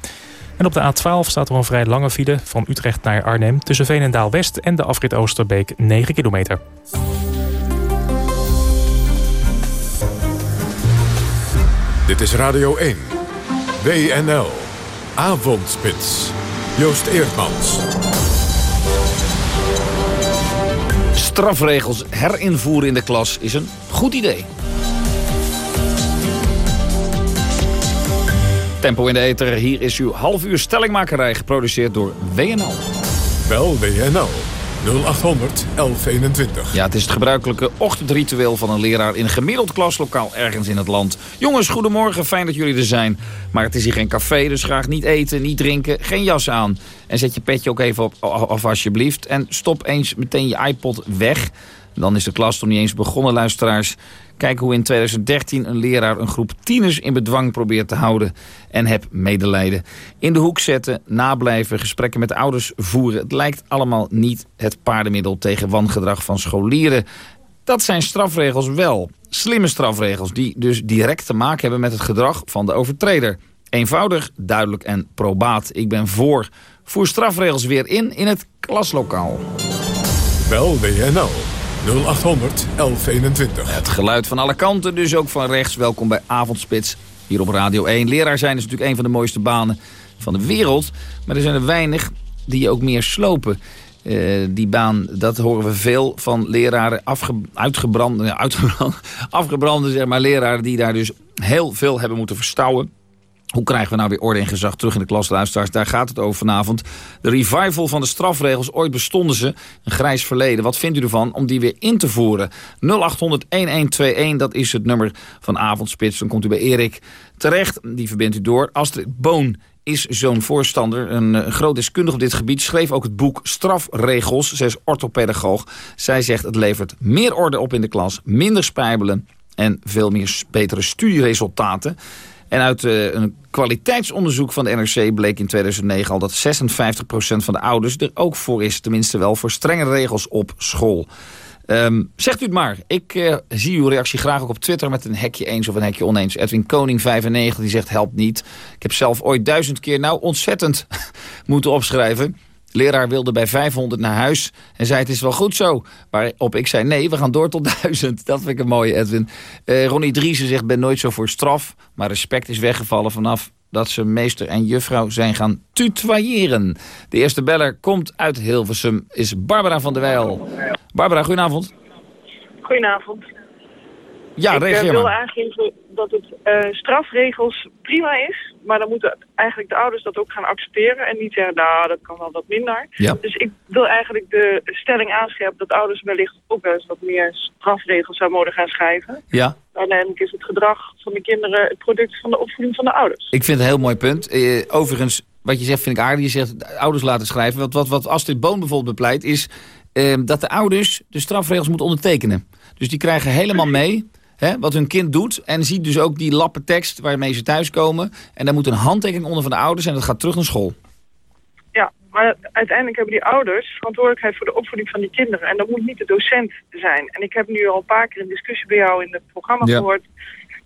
En op de A12 staat er een vrij lange file van Utrecht naar Arnhem... tussen Veenendaal West en de afrit Oosterbeek 9 kilometer. Dit is Radio 1. WNL. Avondspits. Joost Eerdmans. Strafregels herinvoeren in de klas is een goed idee. Tempo in de Eter, hier is uw half uur stellingmakerij geproduceerd door WNL. Wel WNL. 0800 1121. Ja, het is het gebruikelijke ochtendritueel van een leraar in een gemiddeld klaslokaal ergens in het land. Jongens, goedemorgen, fijn dat jullie er zijn. Maar het is hier geen café, dus graag niet eten, niet drinken, geen jas aan. En zet je petje ook even op af alsjeblieft. En stop eens meteen je iPod weg. Dan is de klas nog niet eens begonnen, luisteraars. Kijk hoe in 2013 een leraar een groep tieners in bedwang probeert te houden. En heb medelijden. In de hoek zetten, nablijven, gesprekken met ouders voeren. Het lijkt allemaal niet het paardenmiddel tegen wangedrag van scholieren. Dat zijn strafregels wel. Slimme strafregels die dus direct te maken hebben met het gedrag van de overtreder. Eenvoudig, duidelijk en probaat. Ik ben voor. Voer strafregels weer in in het klaslokaal. Bel WNL 0800 1121. Het geluid van alle kanten, dus ook van rechts. Welkom bij Avondspits hier op Radio 1. Leraar zijn is natuurlijk een van de mooiste banen van de wereld. Maar er zijn er weinig die ook meer slopen. Uh, die baan, dat horen we veel van leraren, afge, uitgebrande, afgebrande zeg maar, leraren die daar dus heel veel hebben moeten verstouwen. Hoe krijgen we nou weer orde en gezag terug in de klas, luisteraars? Daar gaat het over vanavond. De revival van de strafregels. Ooit bestonden ze. Een grijs verleden. Wat vindt u ervan om die weer in te voeren? 0800-1121, dat is het nummer van Avondspits. Dan komt u bij Erik terecht. Die verbindt u door. Astrid Boon is zo'n voorstander, een, een groot deskundige op dit gebied... schreef ook het boek Strafregels. Zij is orthopedagoog. Zij zegt het levert meer orde op in de klas, minder spijbelen... en veel meer betere studieresultaten... En uit uh, een kwaliteitsonderzoek van de NRC bleek in 2009 al dat 56% van de ouders er ook voor is. Tenminste wel voor strenge regels op school. Um, zegt u het maar. Ik uh, zie uw reactie graag ook op Twitter met een hekje eens of een hekje oneens. Edwin Koning 95 die zegt helpt niet. Ik heb zelf ooit duizend keer nou ontzettend moeten opschrijven. Leraar wilde bij 500 naar huis en zei het is wel goed zo. Waarop ik zei nee, we gaan door tot 1000. Dat vind ik een mooie, Edwin. Uh, Ronnie Driessen zegt ben nooit zo voor straf. Maar respect is weggevallen vanaf dat ze meester en juffrouw zijn gaan tutoyeren. De eerste beller komt uit Hilversum, is Barbara van der Weijl. Barbara, goedenavond. Goedenavond. Ja, ik reageer uh, wil aangeven dat het uh, strafregels prima is, maar dan moeten eigenlijk de ouders dat ook gaan accepteren en niet zeggen, nou, dat kan wel wat minder. Ja. Dus ik wil eigenlijk de stelling aanscherpen dat ouders wellicht ook wel eens wat meer strafregels zouden moeten gaan schrijven. Ja. Uiteindelijk is het gedrag van de kinderen het product van de opvoeding van de ouders. Ik vind het een heel mooi punt. Uh, overigens, wat je zegt vind ik aardig. Je zegt de ouders laten schrijven. Wat, wat, wat Astrid Boon bijvoorbeeld bepleit is uh, dat de ouders de strafregels moeten ondertekenen. Dus die krijgen helemaal mee hè, wat hun kind doet. En ziet dus ook die lappen tekst waarmee ze thuiskomen. En daar moet een handtekening onder van de ouders en dat gaat terug naar school. Ja, maar uiteindelijk hebben die ouders verantwoordelijkheid voor de opvoeding van die kinderen. En dat moet niet de docent zijn. En ik heb nu al een paar keer een discussie bij jou in het programma Ja. gehoord...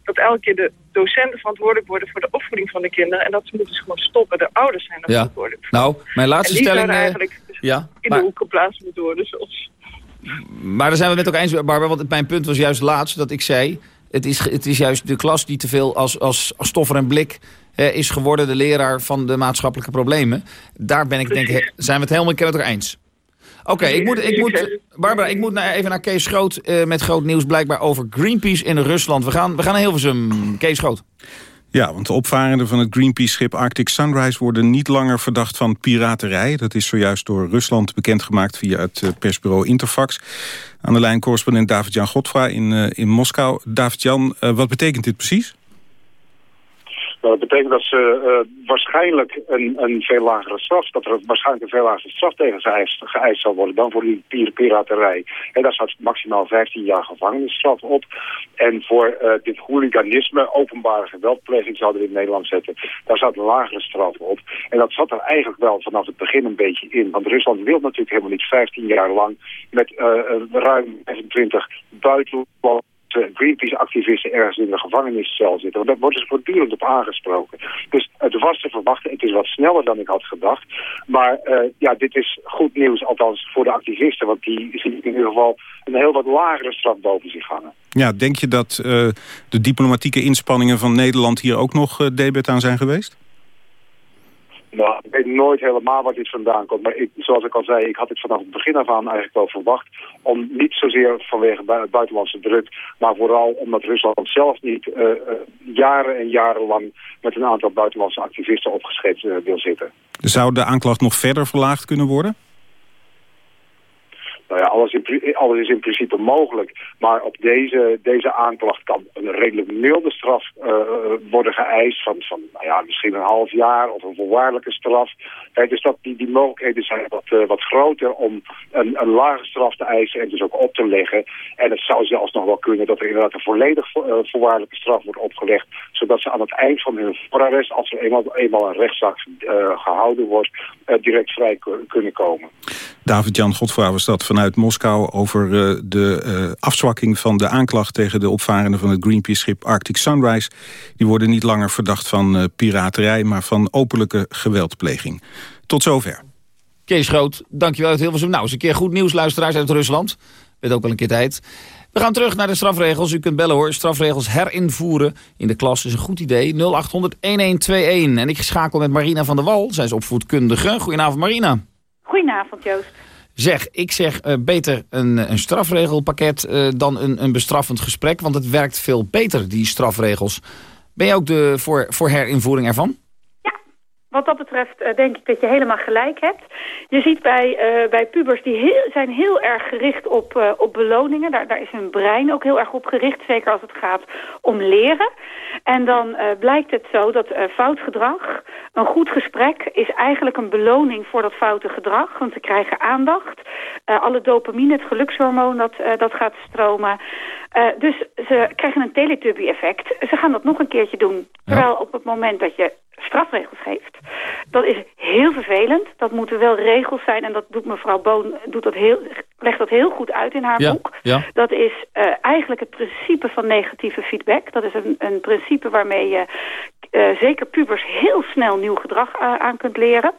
dat elke keer de docenten verantwoordelijk worden voor de opvoeding van de kinderen. En dat ze moeten dus gewoon stoppen. De ouders zijn er Ja. verantwoordelijk voor. Nou, mijn laatste en die stelling... eh, eigenlijk dus ja, in maar- de hoek geplaatst moeten worden. Zoals... Maar daar zijn we met elkaar eens, Barbara. Want mijn punt was juist laatst dat ik zei... het is, het is juist de klas die te veel als, als, als stoffer en blik... is geworden de leraar van de maatschappelijke problemen. Daar ben ik, denk zijn we het helemaal met elkaar eens. Oké, ik moet, ik moet, Barbara, ik moet naar, even naar Kees Groot eh, met groot nieuws blijkbaar over Greenpeace in Rusland. We gaan, we gaan naar Hilversum. Kees Groot. Ja, want de opvarenden van het Greenpeace-schip Arctic Sunrise... worden niet langer verdacht van piraterij. Dat is zojuist door Rusland bekendgemaakt via het eh, persbureau Interfax. Aan de lijn correspondent David-Jan Godfra in, eh, in Moskou. David-Jan, eh, wat betekent dit precies? Nou, dat betekent dat ze eh, waarschijnlijk een, een veel lagere straf, dat er waarschijnlijk een veel lagere straf tegen ze geëist, zal worden dan voor die pir piraterij. En daar staat maximaal 15 jaar gevangenisstraf op. En voor eh, dit hooliganisme, openbare geweldpleging zouden we in Nederland zetten, daar staat een lagere straf op. En dat zat er eigenlijk wel vanaf het begin een beetje in. Want Rusland wil natuurlijk helemaal niet 15 jaar lang met eh, ruim 25 buitenlandse Greenpeace-activisten ergens in de gevangeniscel zitten. Want daar worden ze voortdurend op aangesproken. Dus het was te verwachten. Het is wat sneller dan ik had gedacht. Maar eh, ja, dit is goed nieuws, althans voor de activisten. Want die zien in ieder geval een heel wat lagere straf boven zich hangen. Ja, denk je dat eh, de diplomatieke inspanningen van Nederland... hier ook nog eh, debet aan zijn geweest? Nou, ik weet nooit helemaal waar dit vandaan komt. Maar ik, zoals ik al zei, ik had dit vanaf het begin af aan eigenlijk wel verwacht. Om niet zozeer vanwege bui- buitenlandse druk, maar vooral omdat Rusland zelf niet eh, jaren en jarenlang met een aantal buitenlandse activisten opgescheept eh, wil zitten. Zou de aanklacht nog verder verlaagd kunnen worden? Nou ja, alles, alles is in principe mogelijk. Maar op deze, deze aanklacht kan een redelijk milde straf uh, worden geëist. Van, van nou ja, misschien een half jaar of een voorwaardelijke straf. Dus dat, die, die mogelijkheden zijn wat, uh, wat groter om een, een lage straf te eisen en dus ook op te leggen. En het zou zelfs nog wel kunnen dat er inderdaad een volledig vo voorwaardelijke straf wordt opgelegd. Zodat ze aan het eind van hun voorarrest, als er eenmaal, eenmaal een rechtszaak gehouden wordt, direct vrij kunnen komen. David-Jan Godfra was dat vanuit Moskou over uh, de uh, afzwakking van de aanklacht tegen de opvarenden van het Greenpeace-schip Arctic Sunrise. Die worden niet langer verdacht van uh, piraterij, maar van openlijke geweldpleging. Tot zover. Kees Groot, dankjewel uit Hilversum. Nou, eens een keer goed nieuws, luisteraars uit Rusland. Weet ook wel een keer tijd. We gaan terug naar de strafregels. U kunt bellen hoor. Strafregels herinvoeren in de klas is een goed idee. 0800-1121. En ik schakel met Marina van der Wal. Zij is opvoedkundige. Goedenavond Marina. Goedenavond Joost. Zeg, ik zeg uh, beter een, een strafregelpakket uh, dan een, een bestraffend gesprek. Want het werkt veel beter, die strafregels. Ben je ook de, voor, voor herinvoering ervan? Wat dat betreft uh, denk ik dat je helemaal gelijk hebt. Je ziet bij, uh, bij pubers die heel, zijn heel erg gericht op, uh, op beloningen. Daar, daar is hun brein ook heel erg op gericht, zeker als het gaat om leren. En dan blijkt het zo dat fout gedrag, een goed gesprek... is eigenlijk een beloning voor dat foute gedrag. Want ze krijgen aandacht. alle dopamine, het gelukshormoon, dat, dat gaat stromen. dus ze krijgen een teletubby-effect. Ze gaan dat nog een keertje doen. Terwijl op het moment dat je strafregels geeft. Dat is heel vervelend. Dat moeten wel regels zijn. En dat doet mevrouw Boon doet dat heel, legt dat heel goed uit in haar ja, boek. Ja. Dat is uh, eigenlijk het principe van negatieve feedback. Dat is een, een principe waarmee je uh, zeker pubers heel snel nieuw gedrag uh, aan kunt leren.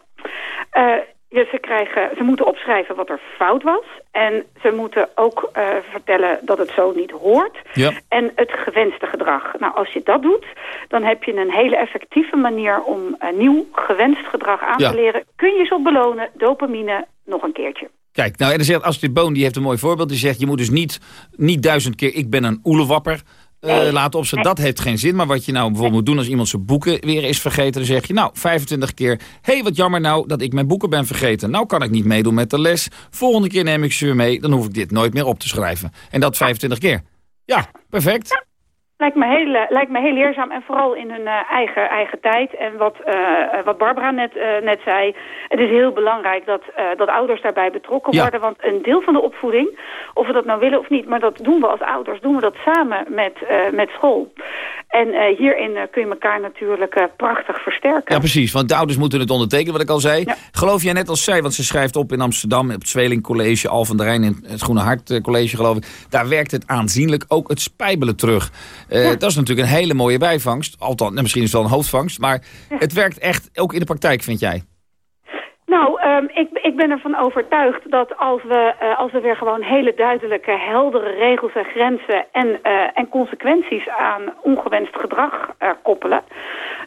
Ja, ze, krijgen, ze moeten opschrijven wat er fout was. En ze moeten ook uh, vertellen dat het zo niet hoort. Ja. En het gewenste gedrag. Nou, als je dat doet, dan heb je een hele effectieve manier... om uh, nieuw gewenst gedrag aan Ja. te leren. Kun je ze op belonen, dopamine, nog een keertje. Kijk, nou, en dan zegt Astrid Boon, die heeft een mooi voorbeeld. Die zegt, je moet dus niet, niet duizend keer, ik ben een oelewapper... Uh, laten opzetten. Dat heeft geen zin. Maar wat je nou bijvoorbeeld moet doen als iemand zijn boeken weer is vergeten... dan zeg je nou 25 keer... hé, hey, wat jammer nou dat ik mijn boeken ben vergeten. Nou kan ik niet meedoen met de les. Volgende keer neem ik ze weer mee. Dan hoef ik dit nooit meer op te schrijven. En dat 25 keer. Ja, perfect. Lijkt me heel, uh, lijkt me heel leerzaam en vooral in hun uh, eigen, eigen tijd. En wat, uh, wat Barbara net, net zei, het is heel belangrijk dat, dat ouders daarbij betrokken Ja. worden. Want een deel van de opvoeding, of we dat nou willen of niet, maar dat doen we als ouders, doen we dat samen met, met school. En hierin kun je elkaar natuurlijk prachtig versterken. Ja, precies. Want de ouders moeten het ondertekenen, wat ik al zei. Ja. Geloof jij net als zij, want ze schrijft op in Amsterdam... op het Zweling College, Al van der Rijn in het Groene Hart eh, College, geloof ik. Daar werkt het aanzienlijk ook het spijbelen terug. Ja. Dat is natuurlijk een hele mooie bijvangst. Althans, nou, misschien is het wel een hoofdvangst. Maar het werkt echt ook in de praktijk, vind jij? Nou, um, ik, ik ben ervan overtuigd dat als we, uh, als we weer gewoon hele duidelijke, heldere regels en grenzen en, uh, en consequenties aan ongewenst gedrag uh, koppelen,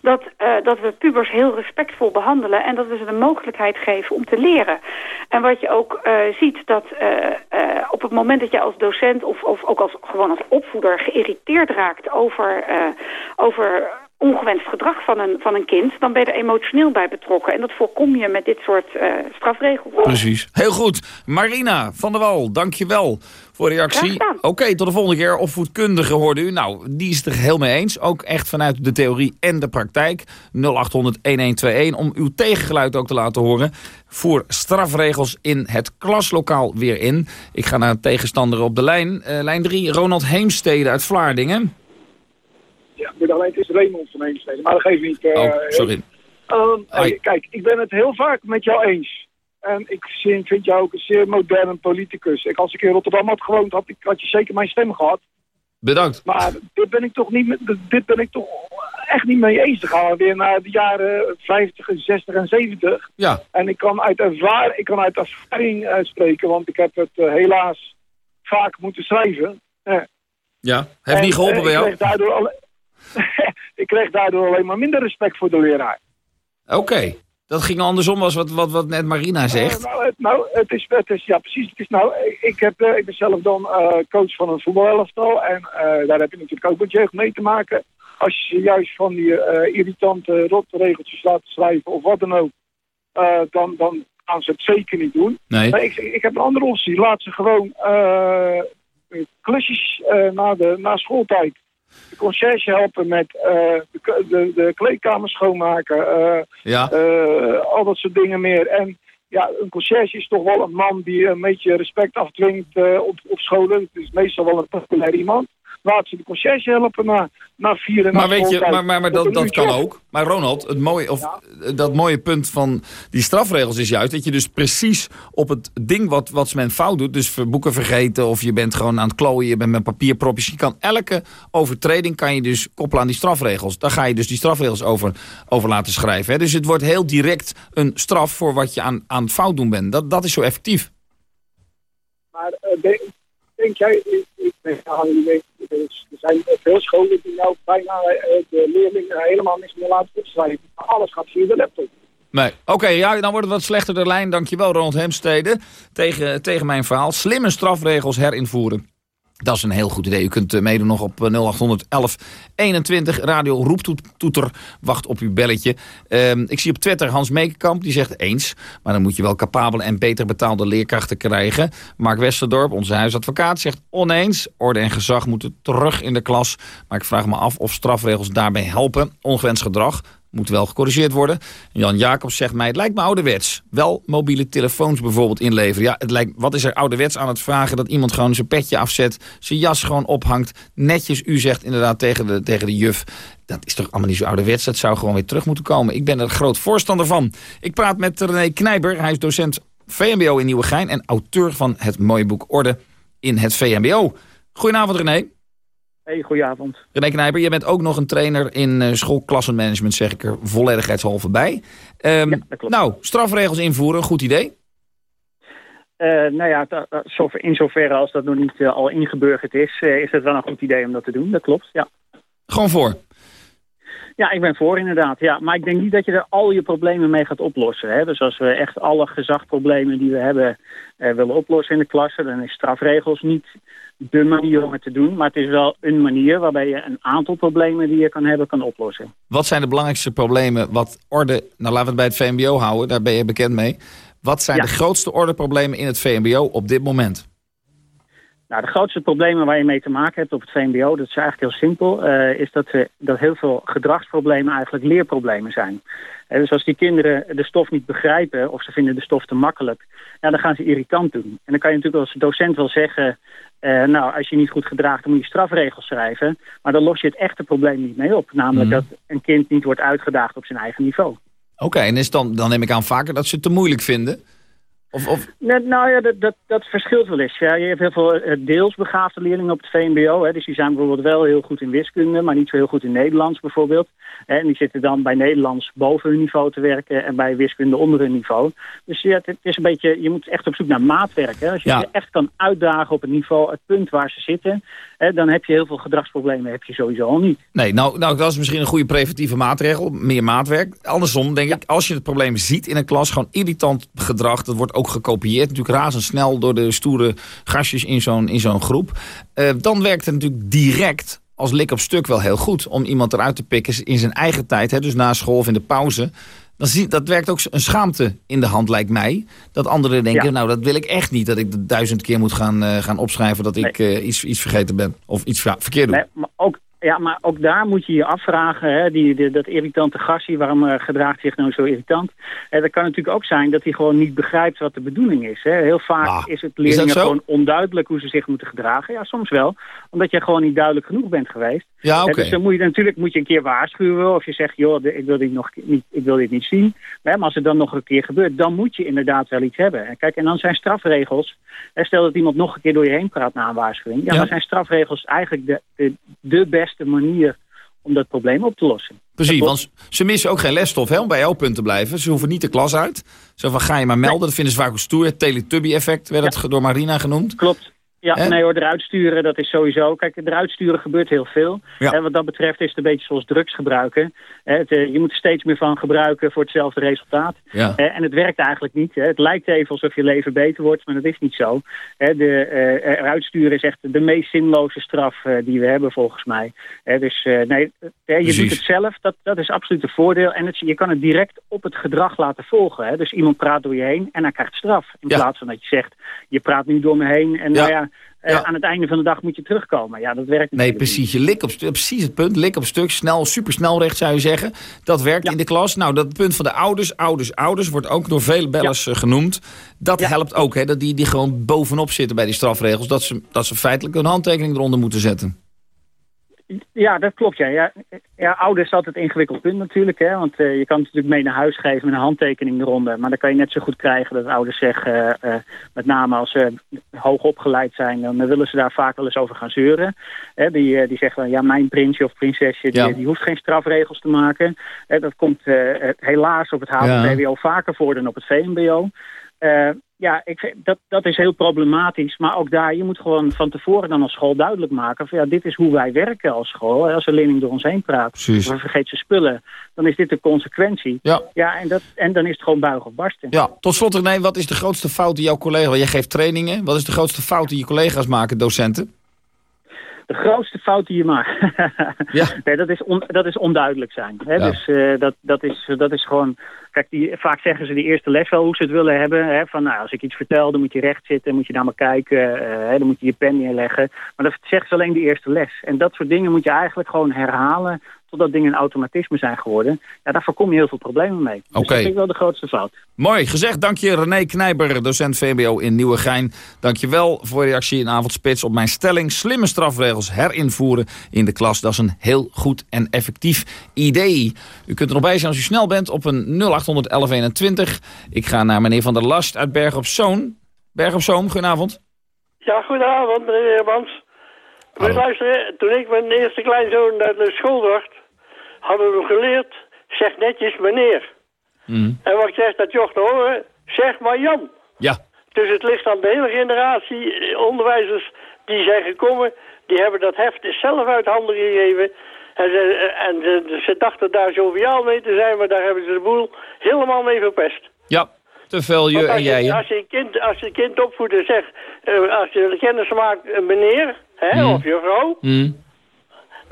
dat, dat we pubers heel respectvol behandelen en dat we ze de mogelijkheid geven om te leren. En wat je ook ziet, dat op het moment dat je als docent of, of ook als, gewoon als opvoeder geïrriteerd raakt over, over ongewenst gedrag van een, van een kind... dan ben je er emotioneel bij betrokken. En dat voorkom je met dit soort uh, strafregels. Precies. Heel goed. Marina van der Wal, dank je wel voor de reactie. Oké, okay, tot de volgende keer. Opvoedkundige hoorde u. Nou, die is het er heel mee eens. Ook echt vanuit de theorie en de praktijk. 0800-1121 om uw tegengeluid ook te laten horen. Voor strafregels in het klaslokaal weer in. Ik ga naar een tegenstander op de lijn. Uh, lijn 3, Ronald Heemstede uit Vlaardingen. Ja, het is Raymond van Heemstede, maar dat geeft niet. Uh, oh, sorry. Hey, kijk, ik ben het heel vaak met jou eens. En ik vind jou ook een zeer modern politicus. Ik, als ik in Rotterdam had gewoond, had, ik, had je zeker mijn stem gehad. Bedankt. Maar dit ben ik toch niet dit ben ik toch echt niet mee eens. Dan gaan we weer naar de jaren 50, 60 en 70. Ja. En ik kan uit ervaring, ik kan uit ervaring uh, spreken, want ik heb het uh, helaas vaak moeten schrijven. Ja, heeft en, niet geholpen bij jou? Ik kreeg, daardoor ik kreeg daardoor alleen maar minder respect voor de leraar. Oké. Okay. Dat ging andersom als wat, wat, wat net Marina zegt. Uh, nou, het, nou, het is, het is, ja precies. Het is, nou, ik, heb, uh, ik ben zelf dan uh, coach van een voetbalelftal. En daar heb je natuurlijk ook met jeugd mee te maken. Als je juist van die irritante rotregeltjes laat schrijven of wat dan ook. dan, dan gaan ze het zeker niet doen. Nee. Maar ik, ik heb een andere optie. Laat ze gewoon eh, klusjes eh, na, de, na schooltijd. De conciërge helpen met eh, de, de, de kleedkamer schoonmaken. eh, Ja. eh, al dat soort dingen meer. En ja, een conciërge is toch wel een man die een beetje respect afdwingt op, op scholen. Het is meestal wel een populair iemand. Laat ze de conciërge helpen na, na vier en Maar weet je, maar, maar, maar dat, dat kan ook. Maar Ronald, het mooie, of, eh, dat mooie punt van die strafregels is juist... dat je dus precies op het ding wat, wat men fout doet... dus boeken vergeten of je bent gewoon aan het klooien... je bent met papierpropjes... je kan elke overtreding kan je dus koppelen aan die strafregels. Daar ga je dus die strafregels over, over laten schrijven. Hè. Dus het wordt heel direct een straf voor wat je aan, aan het fout doen bent. Dat, dat is zo effectief. Maar eh, denk, denk jij, ik, ik ben aan jullie er is- er zijn veel scholen die nou bijna eh, de leerlingen helemaal niks meer laten opschrijven. Alles gaat via de laptop. Nee. Oké, ja, dan wordt het wat slechter de lijn. Dankjewel, Ronald Hemstede. Tegen, tegen mijn verhaal. Slimme strafregels herinvoeren. Dat is een heel goed idee. U kunt eh, meedoen nog op eh, 0800 1121. Radio Roeptoeter wacht op uw belletje. Ehm, ik zie op Twitter Hans Meekenkamp, die zegt eens. Maar dan moet je wel capabele en beter betaalde leerkrachten krijgen. Mark Westerdorp, onze huisadvocaat, zegt oneens. Orde en gezag moeten terug in de klas. Maar ik vraag me af of strafregels daarbij helpen. Ongewenst gedrag moet wel gecorrigeerd worden. Jan Jacobs zegt mij, het lijkt me ouderwets. Wel mobiele telefoons bijvoorbeeld inleveren. Ja, het lijkt, wat is er ouderwets aan het vragen dat iemand gewoon zijn petje afzet, zijn jas gewoon ophangt, netjes, u zegt inderdaad tegen de, tegen de juf. Dat is toch allemaal niet zo ouderwets, dat zou gewoon weer terug moeten komen. Ik ben er groot voorstander van. Ik praat met René Knijber, hij is docent VMBO in Nieuwegein en auteur van het mooie boek Orde in het VMBO. Goedenavond René. Hey, goedenavond. René Knijper, jij bent ook nog een trainer in eh, schoolklassenmanagement, zeg ik er volledigheidshalve bij. Ehm, nou, strafregels invoeren, goed idee. Eh, nou ja, zover- in zoverre als dat nog niet eh, al ingeburgerd is, eh, is het wel een goed idee om dat te doen. Dat klopt, ja. Gewoon voor. Ja, ik ben voor inderdaad. Ja. Maar ik denk niet dat je er al je problemen mee gaat oplossen. Hè. Dus als we echt alle gezagproblemen die we hebben eh, willen oplossen in de klasse... dan is strafregels niet de manier om het te doen. Maar het is wel een manier waarbij je een aantal problemen die je kan hebben kan oplossen. Wat zijn de belangrijkste problemen wat orde... Nou, laten we het bij het VMBO houden, daar ben je bekend mee. Wat zijn Ja. de grootste ordeproblemen in het VMBO op dit moment? Nou, de grootste problemen waar je mee te maken hebt op het VMBO, dat is eigenlijk heel simpel, eh, is dat, we, dat heel veel gedragsproblemen eigenlijk leerproblemen zijn. Eh, dus als die kinderen de stof niet begrijpen of ze vinden de stof te makkelijk, ja, dan gaan ze irritant doen. En dan kan je natuurlijk als docent wel zeggen, eh, nou, als je niet goed gedraagt, dan moet je strafregels schrijven. Maar dan los je het echte probleem niet mee op. Namelijk Mhm. dat een kind niet wordt uitgedaagd op zijn eigen niveau. Oké, en is dan, dan neem ik aan vaker dat ze het te moeilijk vinden? Of, of, nou ja, dat, dat, dat verschilt wel eens. Ja, je hebt heel veel eh, deels begaafde leerlingen op het VMBO. Hè, dus die zijn bijvoorbeeld wel heel goed in wiskunde, maar niet zo heel goed in Nederlands bijvoorbeeld. En die zitten dan bij Nederlands boven hun niveau te werken en bij wiskunde onder hun niveau. Dus ja, het, is een beetje, je moet echt op zoek naar maatwerk. Hè. Als je Ja. ze echt kan uitdagen op het niveau, het punt waar ze zitten, hè, dan heb je heel veel gedragsproblemen heb je sowieso al niet. Nee, nou, nou, dat is misschien een goede preventieve maatregel. Meer maatwerk. Andersom denk ik, als je het probleem ziet in een klas... gewoon irritant gedrag, dat wordt ook gekopieerd. Natuurlijk razendsnel door de stoere gastjes in zo'n in zo'n groep. Eh, dan werkt het natuurlijk direct als lik op stuk wel heel goed... om iemand eruit te pikken in zijn eigen tijd. Hè, dus na school of in de pauze. Dan zie, dat werkt ook een schaamte in de hand, lijkt mij. Dat anderen denken, Ja. nou dat wil ik echt niet... dat ik duizend keer moet gaan, eh, gaan opschrijven dat ik eh, iets, iets vergeten ben. Of iets ver- verkeerd doe. Nee, maar ook, ja, maar ook daar moet je je afvragen, hè, die, die- dat irritante gastie, waarom eh, gedraagt zich nou zo irritant? Eh, dat kan natuurlijk ook zijn dat hij gewoon niet begrijpt wat de bedoeling is. Hè. Heel vaak is het Ah, leerlingen gewoon onduidelijk hoe ze zich moeten gedragen. Ja, soms wel, omdat je gewoon niet duidelijk genoeg bent geweest. Ja, Eh, oké. dus dan moet je natuurlijk moet je een keer waarschuwen of je zegt, joh, ik wil dit, nog niet, ik wil dit niet zien. Hè, maar als het dan nog een keer gebeurt, dan moet je inderdaad wel iets hebben. En kijk, en dan zijn strafregels, stel dat iemand nog een keer door je heen praat na een waarschuwing. Ja, Ja. dan zijn strafregels eigenlijk de, de, de beste manier om dat probleem op te lossen. Precies, want ze missen ook geen lesstof hè, om bij jouw punt te blijven. Ze hoeven niet de klas uit. Zo van, ga je maar melden. Dat vinden ze vaak ook stoer. Het Teletubby-effect werd het door Marina genoemd. Klopt. Ja, nee hoor, eruit sturen, dat is sowieso... Kijk, eruit sturen gebeurt heel veel. Ja. En wat dat betreft is het een beetje zoals drugs gebruiken. Het, eh, je moet er steeds meer van gebruiken voor hetzelfde resultaat. Ja. En het werkt eigenlijk niet. Het lijkt even alsof je leven beter wordt, maar dat is niet zo. De, eh, eruit sturen is echt de meest zinloze straf eh, die we hebben volgens mij. Dus nee, je Precies. doet het zelf, dat, dat is absoluut een voordeel. En het, je kan het direct op het gedrag laten volgen. Dus iemand praat door je heen en hij krijgt straf. In Ja. plaats van dat je zegt, je praat nu door me heen en nou ja... eh, Ja. aan het einde van de dag moet je terugkomen. Ja, dat werkt Nee, precies. Je lik op precies het punt. Lik op stuk. Snel, supersnel recht zou je zeggen. Dat werkt in de klas. Nou, dat punt van de ouders, ouders, ouders... wordt ook door vele bellers eh, genoemd. Dat helpt ook, hè. Dat die, die gewoon bovenop zitten bij die strafregels. Dat ze, dat ze feitelijk een handtekening eronder moeten zetten. Ja, dat klopt. Ja. Ja, ja, ouders is altijd een ingewikkeld punt natuurlijk. Hè? Want eh, je kan het natuurlijk mee naar huis geven met een handtekening eronder. Maar dan kan je net zo goed krijgen dat ouders zeggen... eh, eh, met name als ze hoog opgeleid zijn... dan willen ze daar vaak wel eens over gaan zeuren. Hè? Die, die zeggen ja, mijn prinsje of prinsesje... Die, Ja. die hoeft geen strafregels te maken. Hè, dat komt helaas op het HAVO-VWO vaker voor dan op het VMBO. Eh, ja, ik, vind- dat, dat is heel problematisch. Maar ook daar, je moet gewoon van tevoren dan als school duidelijk maken... van ja, dit is hoe wij werken als school. Als een leerling door ons heen praat, Precies. of vergeet zijn spullen... dan is dit de consequentie. Ja. Ja, en, dat, en dan is het gewoon buigen of barsten. Ja, tot slot René, wat is de grootste fout die jouw collega... Jij geeft trainingen. Wat is de grootste fout die je collega's maken, docenten? De grootste fout die je maakt. Ja. nee, dat, is on- dat is onduidelijk zijn. Hè? Ja. Dus eh, dat, dat, is, dat is gewoon... Kijk, die, vaak zeggen ze die eerste les wel hoe ze het willen hebben. Hè? Van nou, als ik iets vertel, dan moet je recht zitten, moet je naar me kijken. eh, hè? Dan moet je je pen neerleggen. Maar dat zeggen ze alleen de eerste les. En dat soort dingen moet je eigenlijk gewoon herhalen totdat dingen een automatisme zijn geworden. Ja, daar voorkom je heel veel problemen mee. Dus Oké. dat vind ik wel de grootste fout. Mooi gezegd, dank je René Knijber, docent VBO in Nieuwegein. Dank je wel voor je reactie in Avondspits op mijn stelling. Slimme strafregels herinvoeren in de klas. Dat is een heel goed en effectief idee. U kunt er nog bij zijn als u snel bent op een 0800 1121. Ik ga naar meneer Van der Last uit Berg op Zoon. Berg op Zoom, goedenavond. Ja, goedenavond, meneer Heermans. We luisteren, toen ik mijn eerste kleinzoon naar de school bracht, hadden we hem geleerd, zeg netjes meneer. En wat zegt dat joch te horen? Zeg maar Jan. Ja. Dus het ligt aan de hele generatie eh, onderwijzers die zijn gekomen, die hebben dat heft dus zelf uit handen gegeven. En, ze, eh, en ze, ze dachten daar joviaal mee te zijn, maar daar hebben ze de boel helemaal mee verpest. Ja, te veel je en jij. Als je een kind, als je kind opvoedt en zegt, eh, als je kennis maakt, meneer, hè, Mm. of juffrouw, Mm,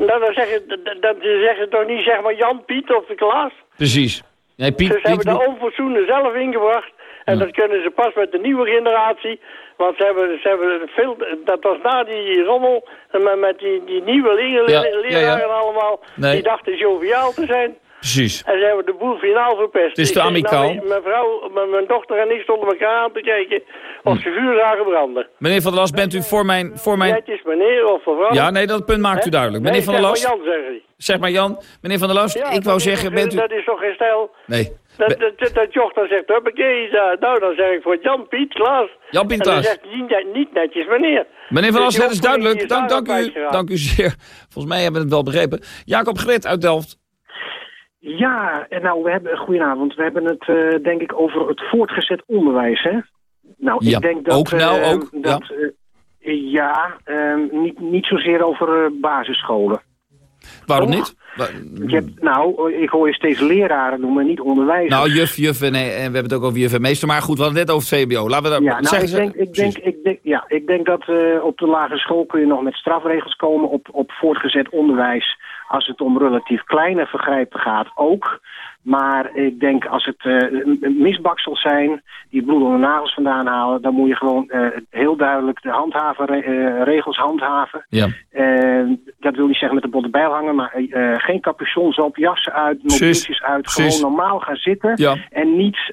nou, dan zeggen dan zeggen ze toch niet zeg maar Jan, Piet of de Klaas. precies. Nee, Piet, ze Piet, hebben daar onfatsoenen zelf ingebracht. En dat kunnen ze pas met de nieuwe generatie. Want ze hebben, ze hebben veel, dat was na die rommel, en met, met die, die nieuwe Ja, ja, leraren allemaal. Nee. Die dachten joviaal te zijn. Precies. En ze hebben de boel finaal verpest. Het is te zeg, amicaal. nou, mijn vrouw, mijn, mijn dochter en ik stonden elkaar aan te kijken of Hm. ze vuur zagen branden. Meneer Van der Last, bent u voor mijn... Voor mijn... Netjes meneer of mevrouw. Ja, nee, dat punt maakt u duidelijk. Nee, Meneer Van der zeg Last, maar Jan, die. zeg maar Jan. Meneer Van der Last, Ja, ik dat wou zeggen, bent u... Dat is toch geen stijl? Nee. Dat, dat, dat, dat joch dan zegt, huppakee, nou dan zeg ik voor Jan, Piet, Klaas. Jan, Piet, En dan Klaas. zegt niet, niet netjes meneer. Meneer Van Dus Last, die het is duidelijk. Dank, dank u. Dank u zeer. Volgens mij hebben we het wel begrepen. Jacob Grit uit Delft. Ja, en nou, we hebben, goedenavond. We hebben het, eh, denk ik, over het voortgezet onderwijs, hè? Nou, Ja, ik denk dat... ook nou, eh, ook, Dat, ja, eh, niet, niet zozeer over basisscholen. Waarom Toch? niet? Wa- Je hebt, nou, ik hoor je steeds leraren noemen, niet onderwijzers. Nou, juf, juf en, en we hebben het ook over juf en meester. Maar goed, we hadden het net over het VBO. Laten we dat Ja, nou, zeggen. ik denk, ik, denk, ik, denk, ja, ik denk dat op de lagere school kun je nog met strafregels komen. Op, op voortgezet onderwijs, als het om relatief kleine vergrijpen gaat, ook. Maar ik denk als het een misbaksels zijn die bloed onder de nagels vandaan halen... dan moet je gewoon eh, heel duidelijk de handhaven, eh, regels handhaven. Ja. Dat wil niet zeggen met de botte bijl hangen, maar geen capuchons op, jassen uit, mobieltjes uit. Gewoon normaal gaan zitten. Ja. En niet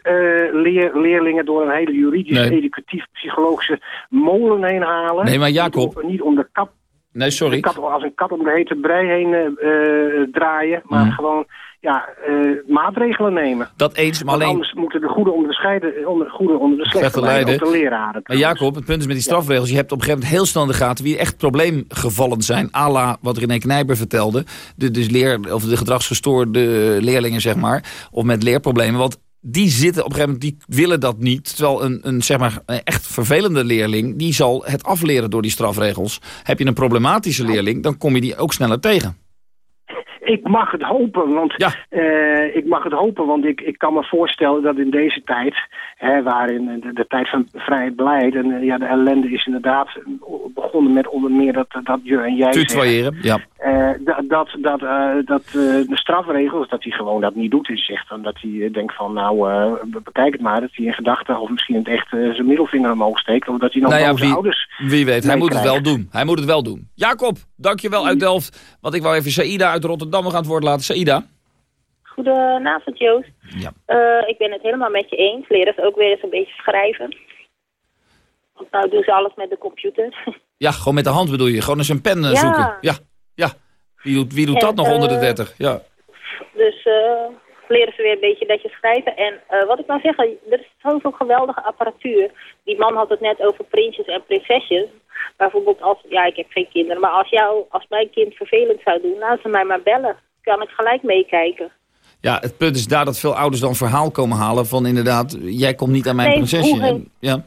leer, leerlingen door een hele juridisch, Nee. educatief, psychologische molen heen halen. Nee, maar Jacob- niet om de kap, Nee, sorry. kat, als een kat om de hete brei heen eh, eh, draaien, maar Mhm. gewoon ja, eh, maatregelen nemen. Dat eens, maar alleen... anders moeten de goede onder de, scheiden, onder, goede onder de slechte leiden, de leraren. Maar Jacob, het punt is met die strafregels. Je hebt op een gegeven moment heel snel in de gaten wie echt probleemgevallen zijn. à la wat René Knijper vertelde. De, dus leer, of de gedragsgestoorde leerlingen, zeg maar. Of met leerproblemen. Want die zitten op een gegeven moment, die willen dat niet. Terwijl een, een, zeg maar, echt vervelende leerling, die zal het afleren door die strafregels. Heb je een problematische leerling, dan kom je die ook sneller tegen. Ik mag het hopen, want eh, ik mag het hopen, want ik, ik kan me voorstellen dat in deze tijd, hè, waarin de, de tijd van vrijheid beleid en eh, ja, de ellende is inderdaad begonnen met onder meer dat, dat je en jij Tutoyeren, ja. Uh, dat dat, dat, de strafregels, dat hij gewoon dat niet doet in zegt. Dan dat hij denkt van, nou, bekijk het maar, dat hij in gedachten of misschien in het echt zijn middelvinger omhoog steekt, of dat hij nog nou ja, wie, ouders Wie weet, hij moet het wel doen. Hij moet het wel doen. Jacob, dankjewel uit Delft, want ik wou even Saïda uit Rotterdam Rotterdammer aan het woord laten. Saida. Goedenavond, Joost. Ja. Uh, ik ben het helemaal met je eens. Leren ze ook weer eens een beetje schrijven. Want nou doen ze alles met de computer. Ja, gewoon met de hand bedoel je. Gewoon eens een pen uh, ja. zoeken. Ja, ja. Wie doet, wie doet en, dat nog uh, onder de 30? Ja. Dus leren ze weer een beetje dat je schrijven. En wat ik nou zeg, er is zoveel geweldige apparatuur. Die man had het net over prinsjes en prinsesjes. Bijvoorbeeld als, ja ik heb geen kinderen, maar als, jou, als mijn kind vervelend zou doen, laat ze mij maar bellen. Kan ik gelijk meekijken. Ja, het punt is daar dat veel ouders dan verhaal komen halen van inderdaad, jij komt niet aan mijn nee, prinsesje. Hun, ja.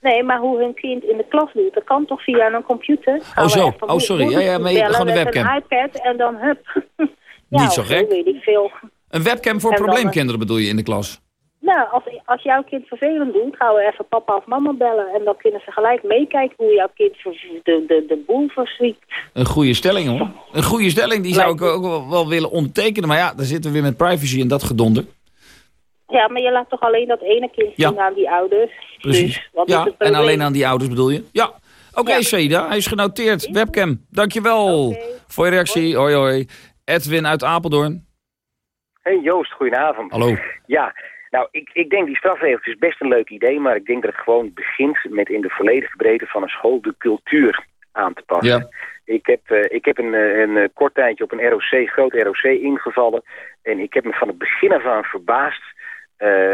Nee, maar hoe hun kind in de klas doet, dat kan toch via een computer? Oh zo, oh sorry, ja, ja, maar gewoon een webcam. een iPad en dan hup. ja, niet zo gek. Weet ik veel. Een webcam voor probleemkinderen bedoel je in de klas? Nou, als, als jouw kind vervelend doet, gaan we even papa of mama bellen. En dan kunnen ze gelijk meekijken hoe jouw kind de, de, de boel verswiekt. Een goede stelling hoor. Een goede stelling, die zou ik ook wel, wel willen ondertekenen. Maar ja, daar zitten we weer met privacy en dat gedonder. Ja, maar je laat toch alleen dat ene kind zien ja. aan die ouders. Precies. Dus, wat ja, en alleen aan die ouders bedoel je? Ja. Oké, okay, Ja. Seda, hij is genoteerd. Webcam, dankjewel voor je reactie. Hoi, hoi. Edwin uit Apeldoorn. Hey Joost, goedenavond. Hallo. Ja, nou, ik, ik denk die strafregels is best een leuk idee, maar ik denk dat het gewoon begint met in de volledige breedte van een school de cultuur aan te passen. Ja. Ik heb, eh, ik heb een, eh, een eh, kort tijdje op een ROC, groot ROC ingevallen en ik heb me van het begin af aan verbaasd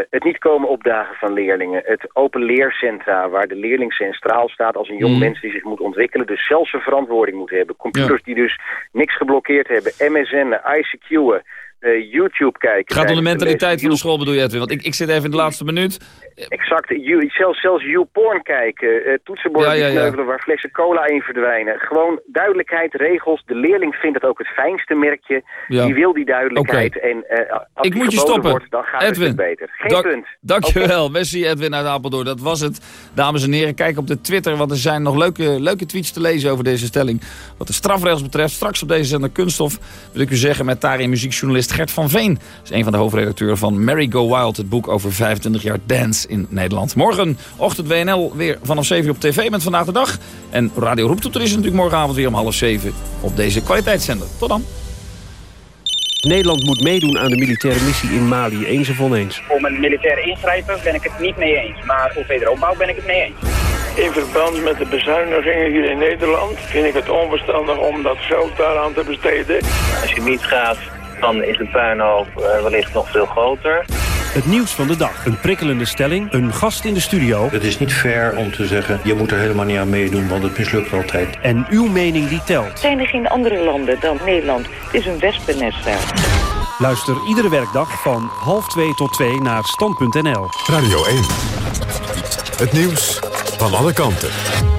het niet komen opdagen van leerlingen. Het open leercentra waar de leerling centraal staat als een jong Mm. mens die zich moet ontwikkelen. Dus zelf zijn verantwoording moet hebben. Computers die dus niks geblokkeerd hebben. MSN, ICQ'en, eh, YouTube kijken. Het gaat om de mentaliteit van de school bedoel je Edwin? Want ik, ik zit even in de laatste minuut. Exact. You, zelfs, zelfs YouPorn kijken. eh, toetsenborden Ja, ja, waar flessen cola in verdwijnen. Gewoon duidelijkheid, regels. De leerling vindt het ook het fijnste merkje. Die wil die duidelijkheid. En eh, als Ik moet je stoppen. wordt, dan gaat het Edwin, stuk beter. Geen punt. Dankjewel. Messi Edwin uit Apeldoorn. Dat was het. Dames en heren, kijk op de Twitter, want er zijn nog leuke, leuke tweets te lezen over deze stelling. Wat de strafregels betreft, straks op deze zender Kunststof wil ik u zeggen met daarin muziekjournalist Gert van Veen. Dat is een van de hoofdredacteuren van Mary Go Wild, het boek over 25 jaar dance in Nederland. Morgen, ochtend WNL, weer vanaf 7 uur op tv met Vandaag de Dag. En Radio Roeptoeter is natuurlijk morgenavond weer om half 7 op deze kwaliteitszender. Tot dan. Nederland moet meedoen aan de militaire missie in Mali. Eens of oneens? Om een militair ingrijpen ben ik het niet mee eens. Maar voor wederopbouw ben ik het mee eens. In verband met de bezuinigingen hier in Nederland vind ik het onverstandig om dat geld daaraan te besteden. Als je niet gaat, dan is de puinhoop eh, wellicht nog veel groter. Het nieuws van de dag. Een prikkelende stelling. Een gast in de studio. Het is niet fair om te zeggen, je moet er helemaal niet aan meedoen, want het mislukt altijd. En uw mening die telt. Zijn er geen andere landen dan Nederland? Het is een wespennest daar. Luister iedere werkdag van half 2 tot 2 naar stand.nl. Radio 1. Het nieuws van alle kanten.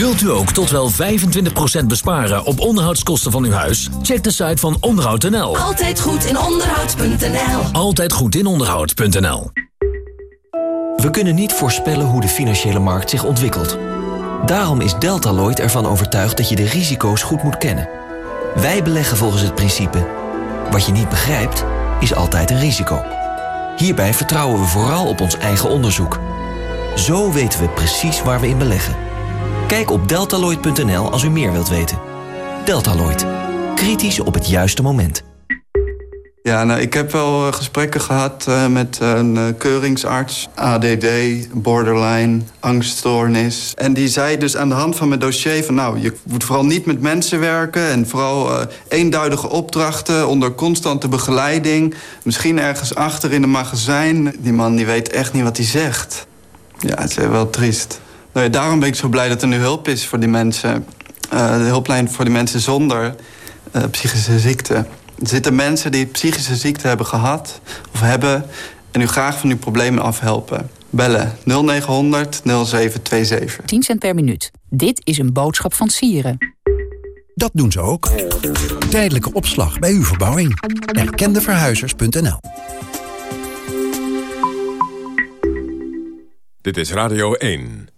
Wilt u ook tot wel 25% besparen op onderhoudskosten van uw huis? Check de site van onderhoud.nl. Altijd goed in onderhoud.nl. Altijd goed in onderhoud.nl. We kunnen niet voorspellen hoe de financiële markt zich ontwikkelt. Daarom is Deltaloid ervan overtuigd dat je de risico's goed moet kennen. Wij beleggen volgens het principe... wat je niet begrijpt, is altijd een risico. Hierbij vertrouwen we vooral op ons eigen onderzoek. Zo weten we precies waar we in beleggen. Kijk op deltaloid.nl als u meer wilt weten. Deltaloid. Kritisch op het juiste moment. Ja, nou, ik heb wel uh, gesprekken gehad uh, met een uh, keuringsarts. ADD, borderline, angststoornis. En die zei dus aan de hand van mijn dossier van... nou, je moet vooral niet met mensen werken... en vooral eenduidige opdrachten onder constante begeleiding. Misschien ergens achter in een magazijn. Die man die weet echt niet wat hij zegt. Ja, het is wel triest. Nou ja, daarom ben ik zo blij dat er nu hulp is voor die mensen. de hulplijn voor die mensen zonder psychische ziekte. Er zitten mensen die psychische ziekte hebben gehad of hebben... en u graag van uw problemen afhelpen. Bellen 0900 0727. 10 cent per minuut. Dit is een boodschap van Sieren. Dat doen ze ook. Tijdelijke opslag bij uw verbouwing. Erkendeverhuizers.nl Dit is Radio 1.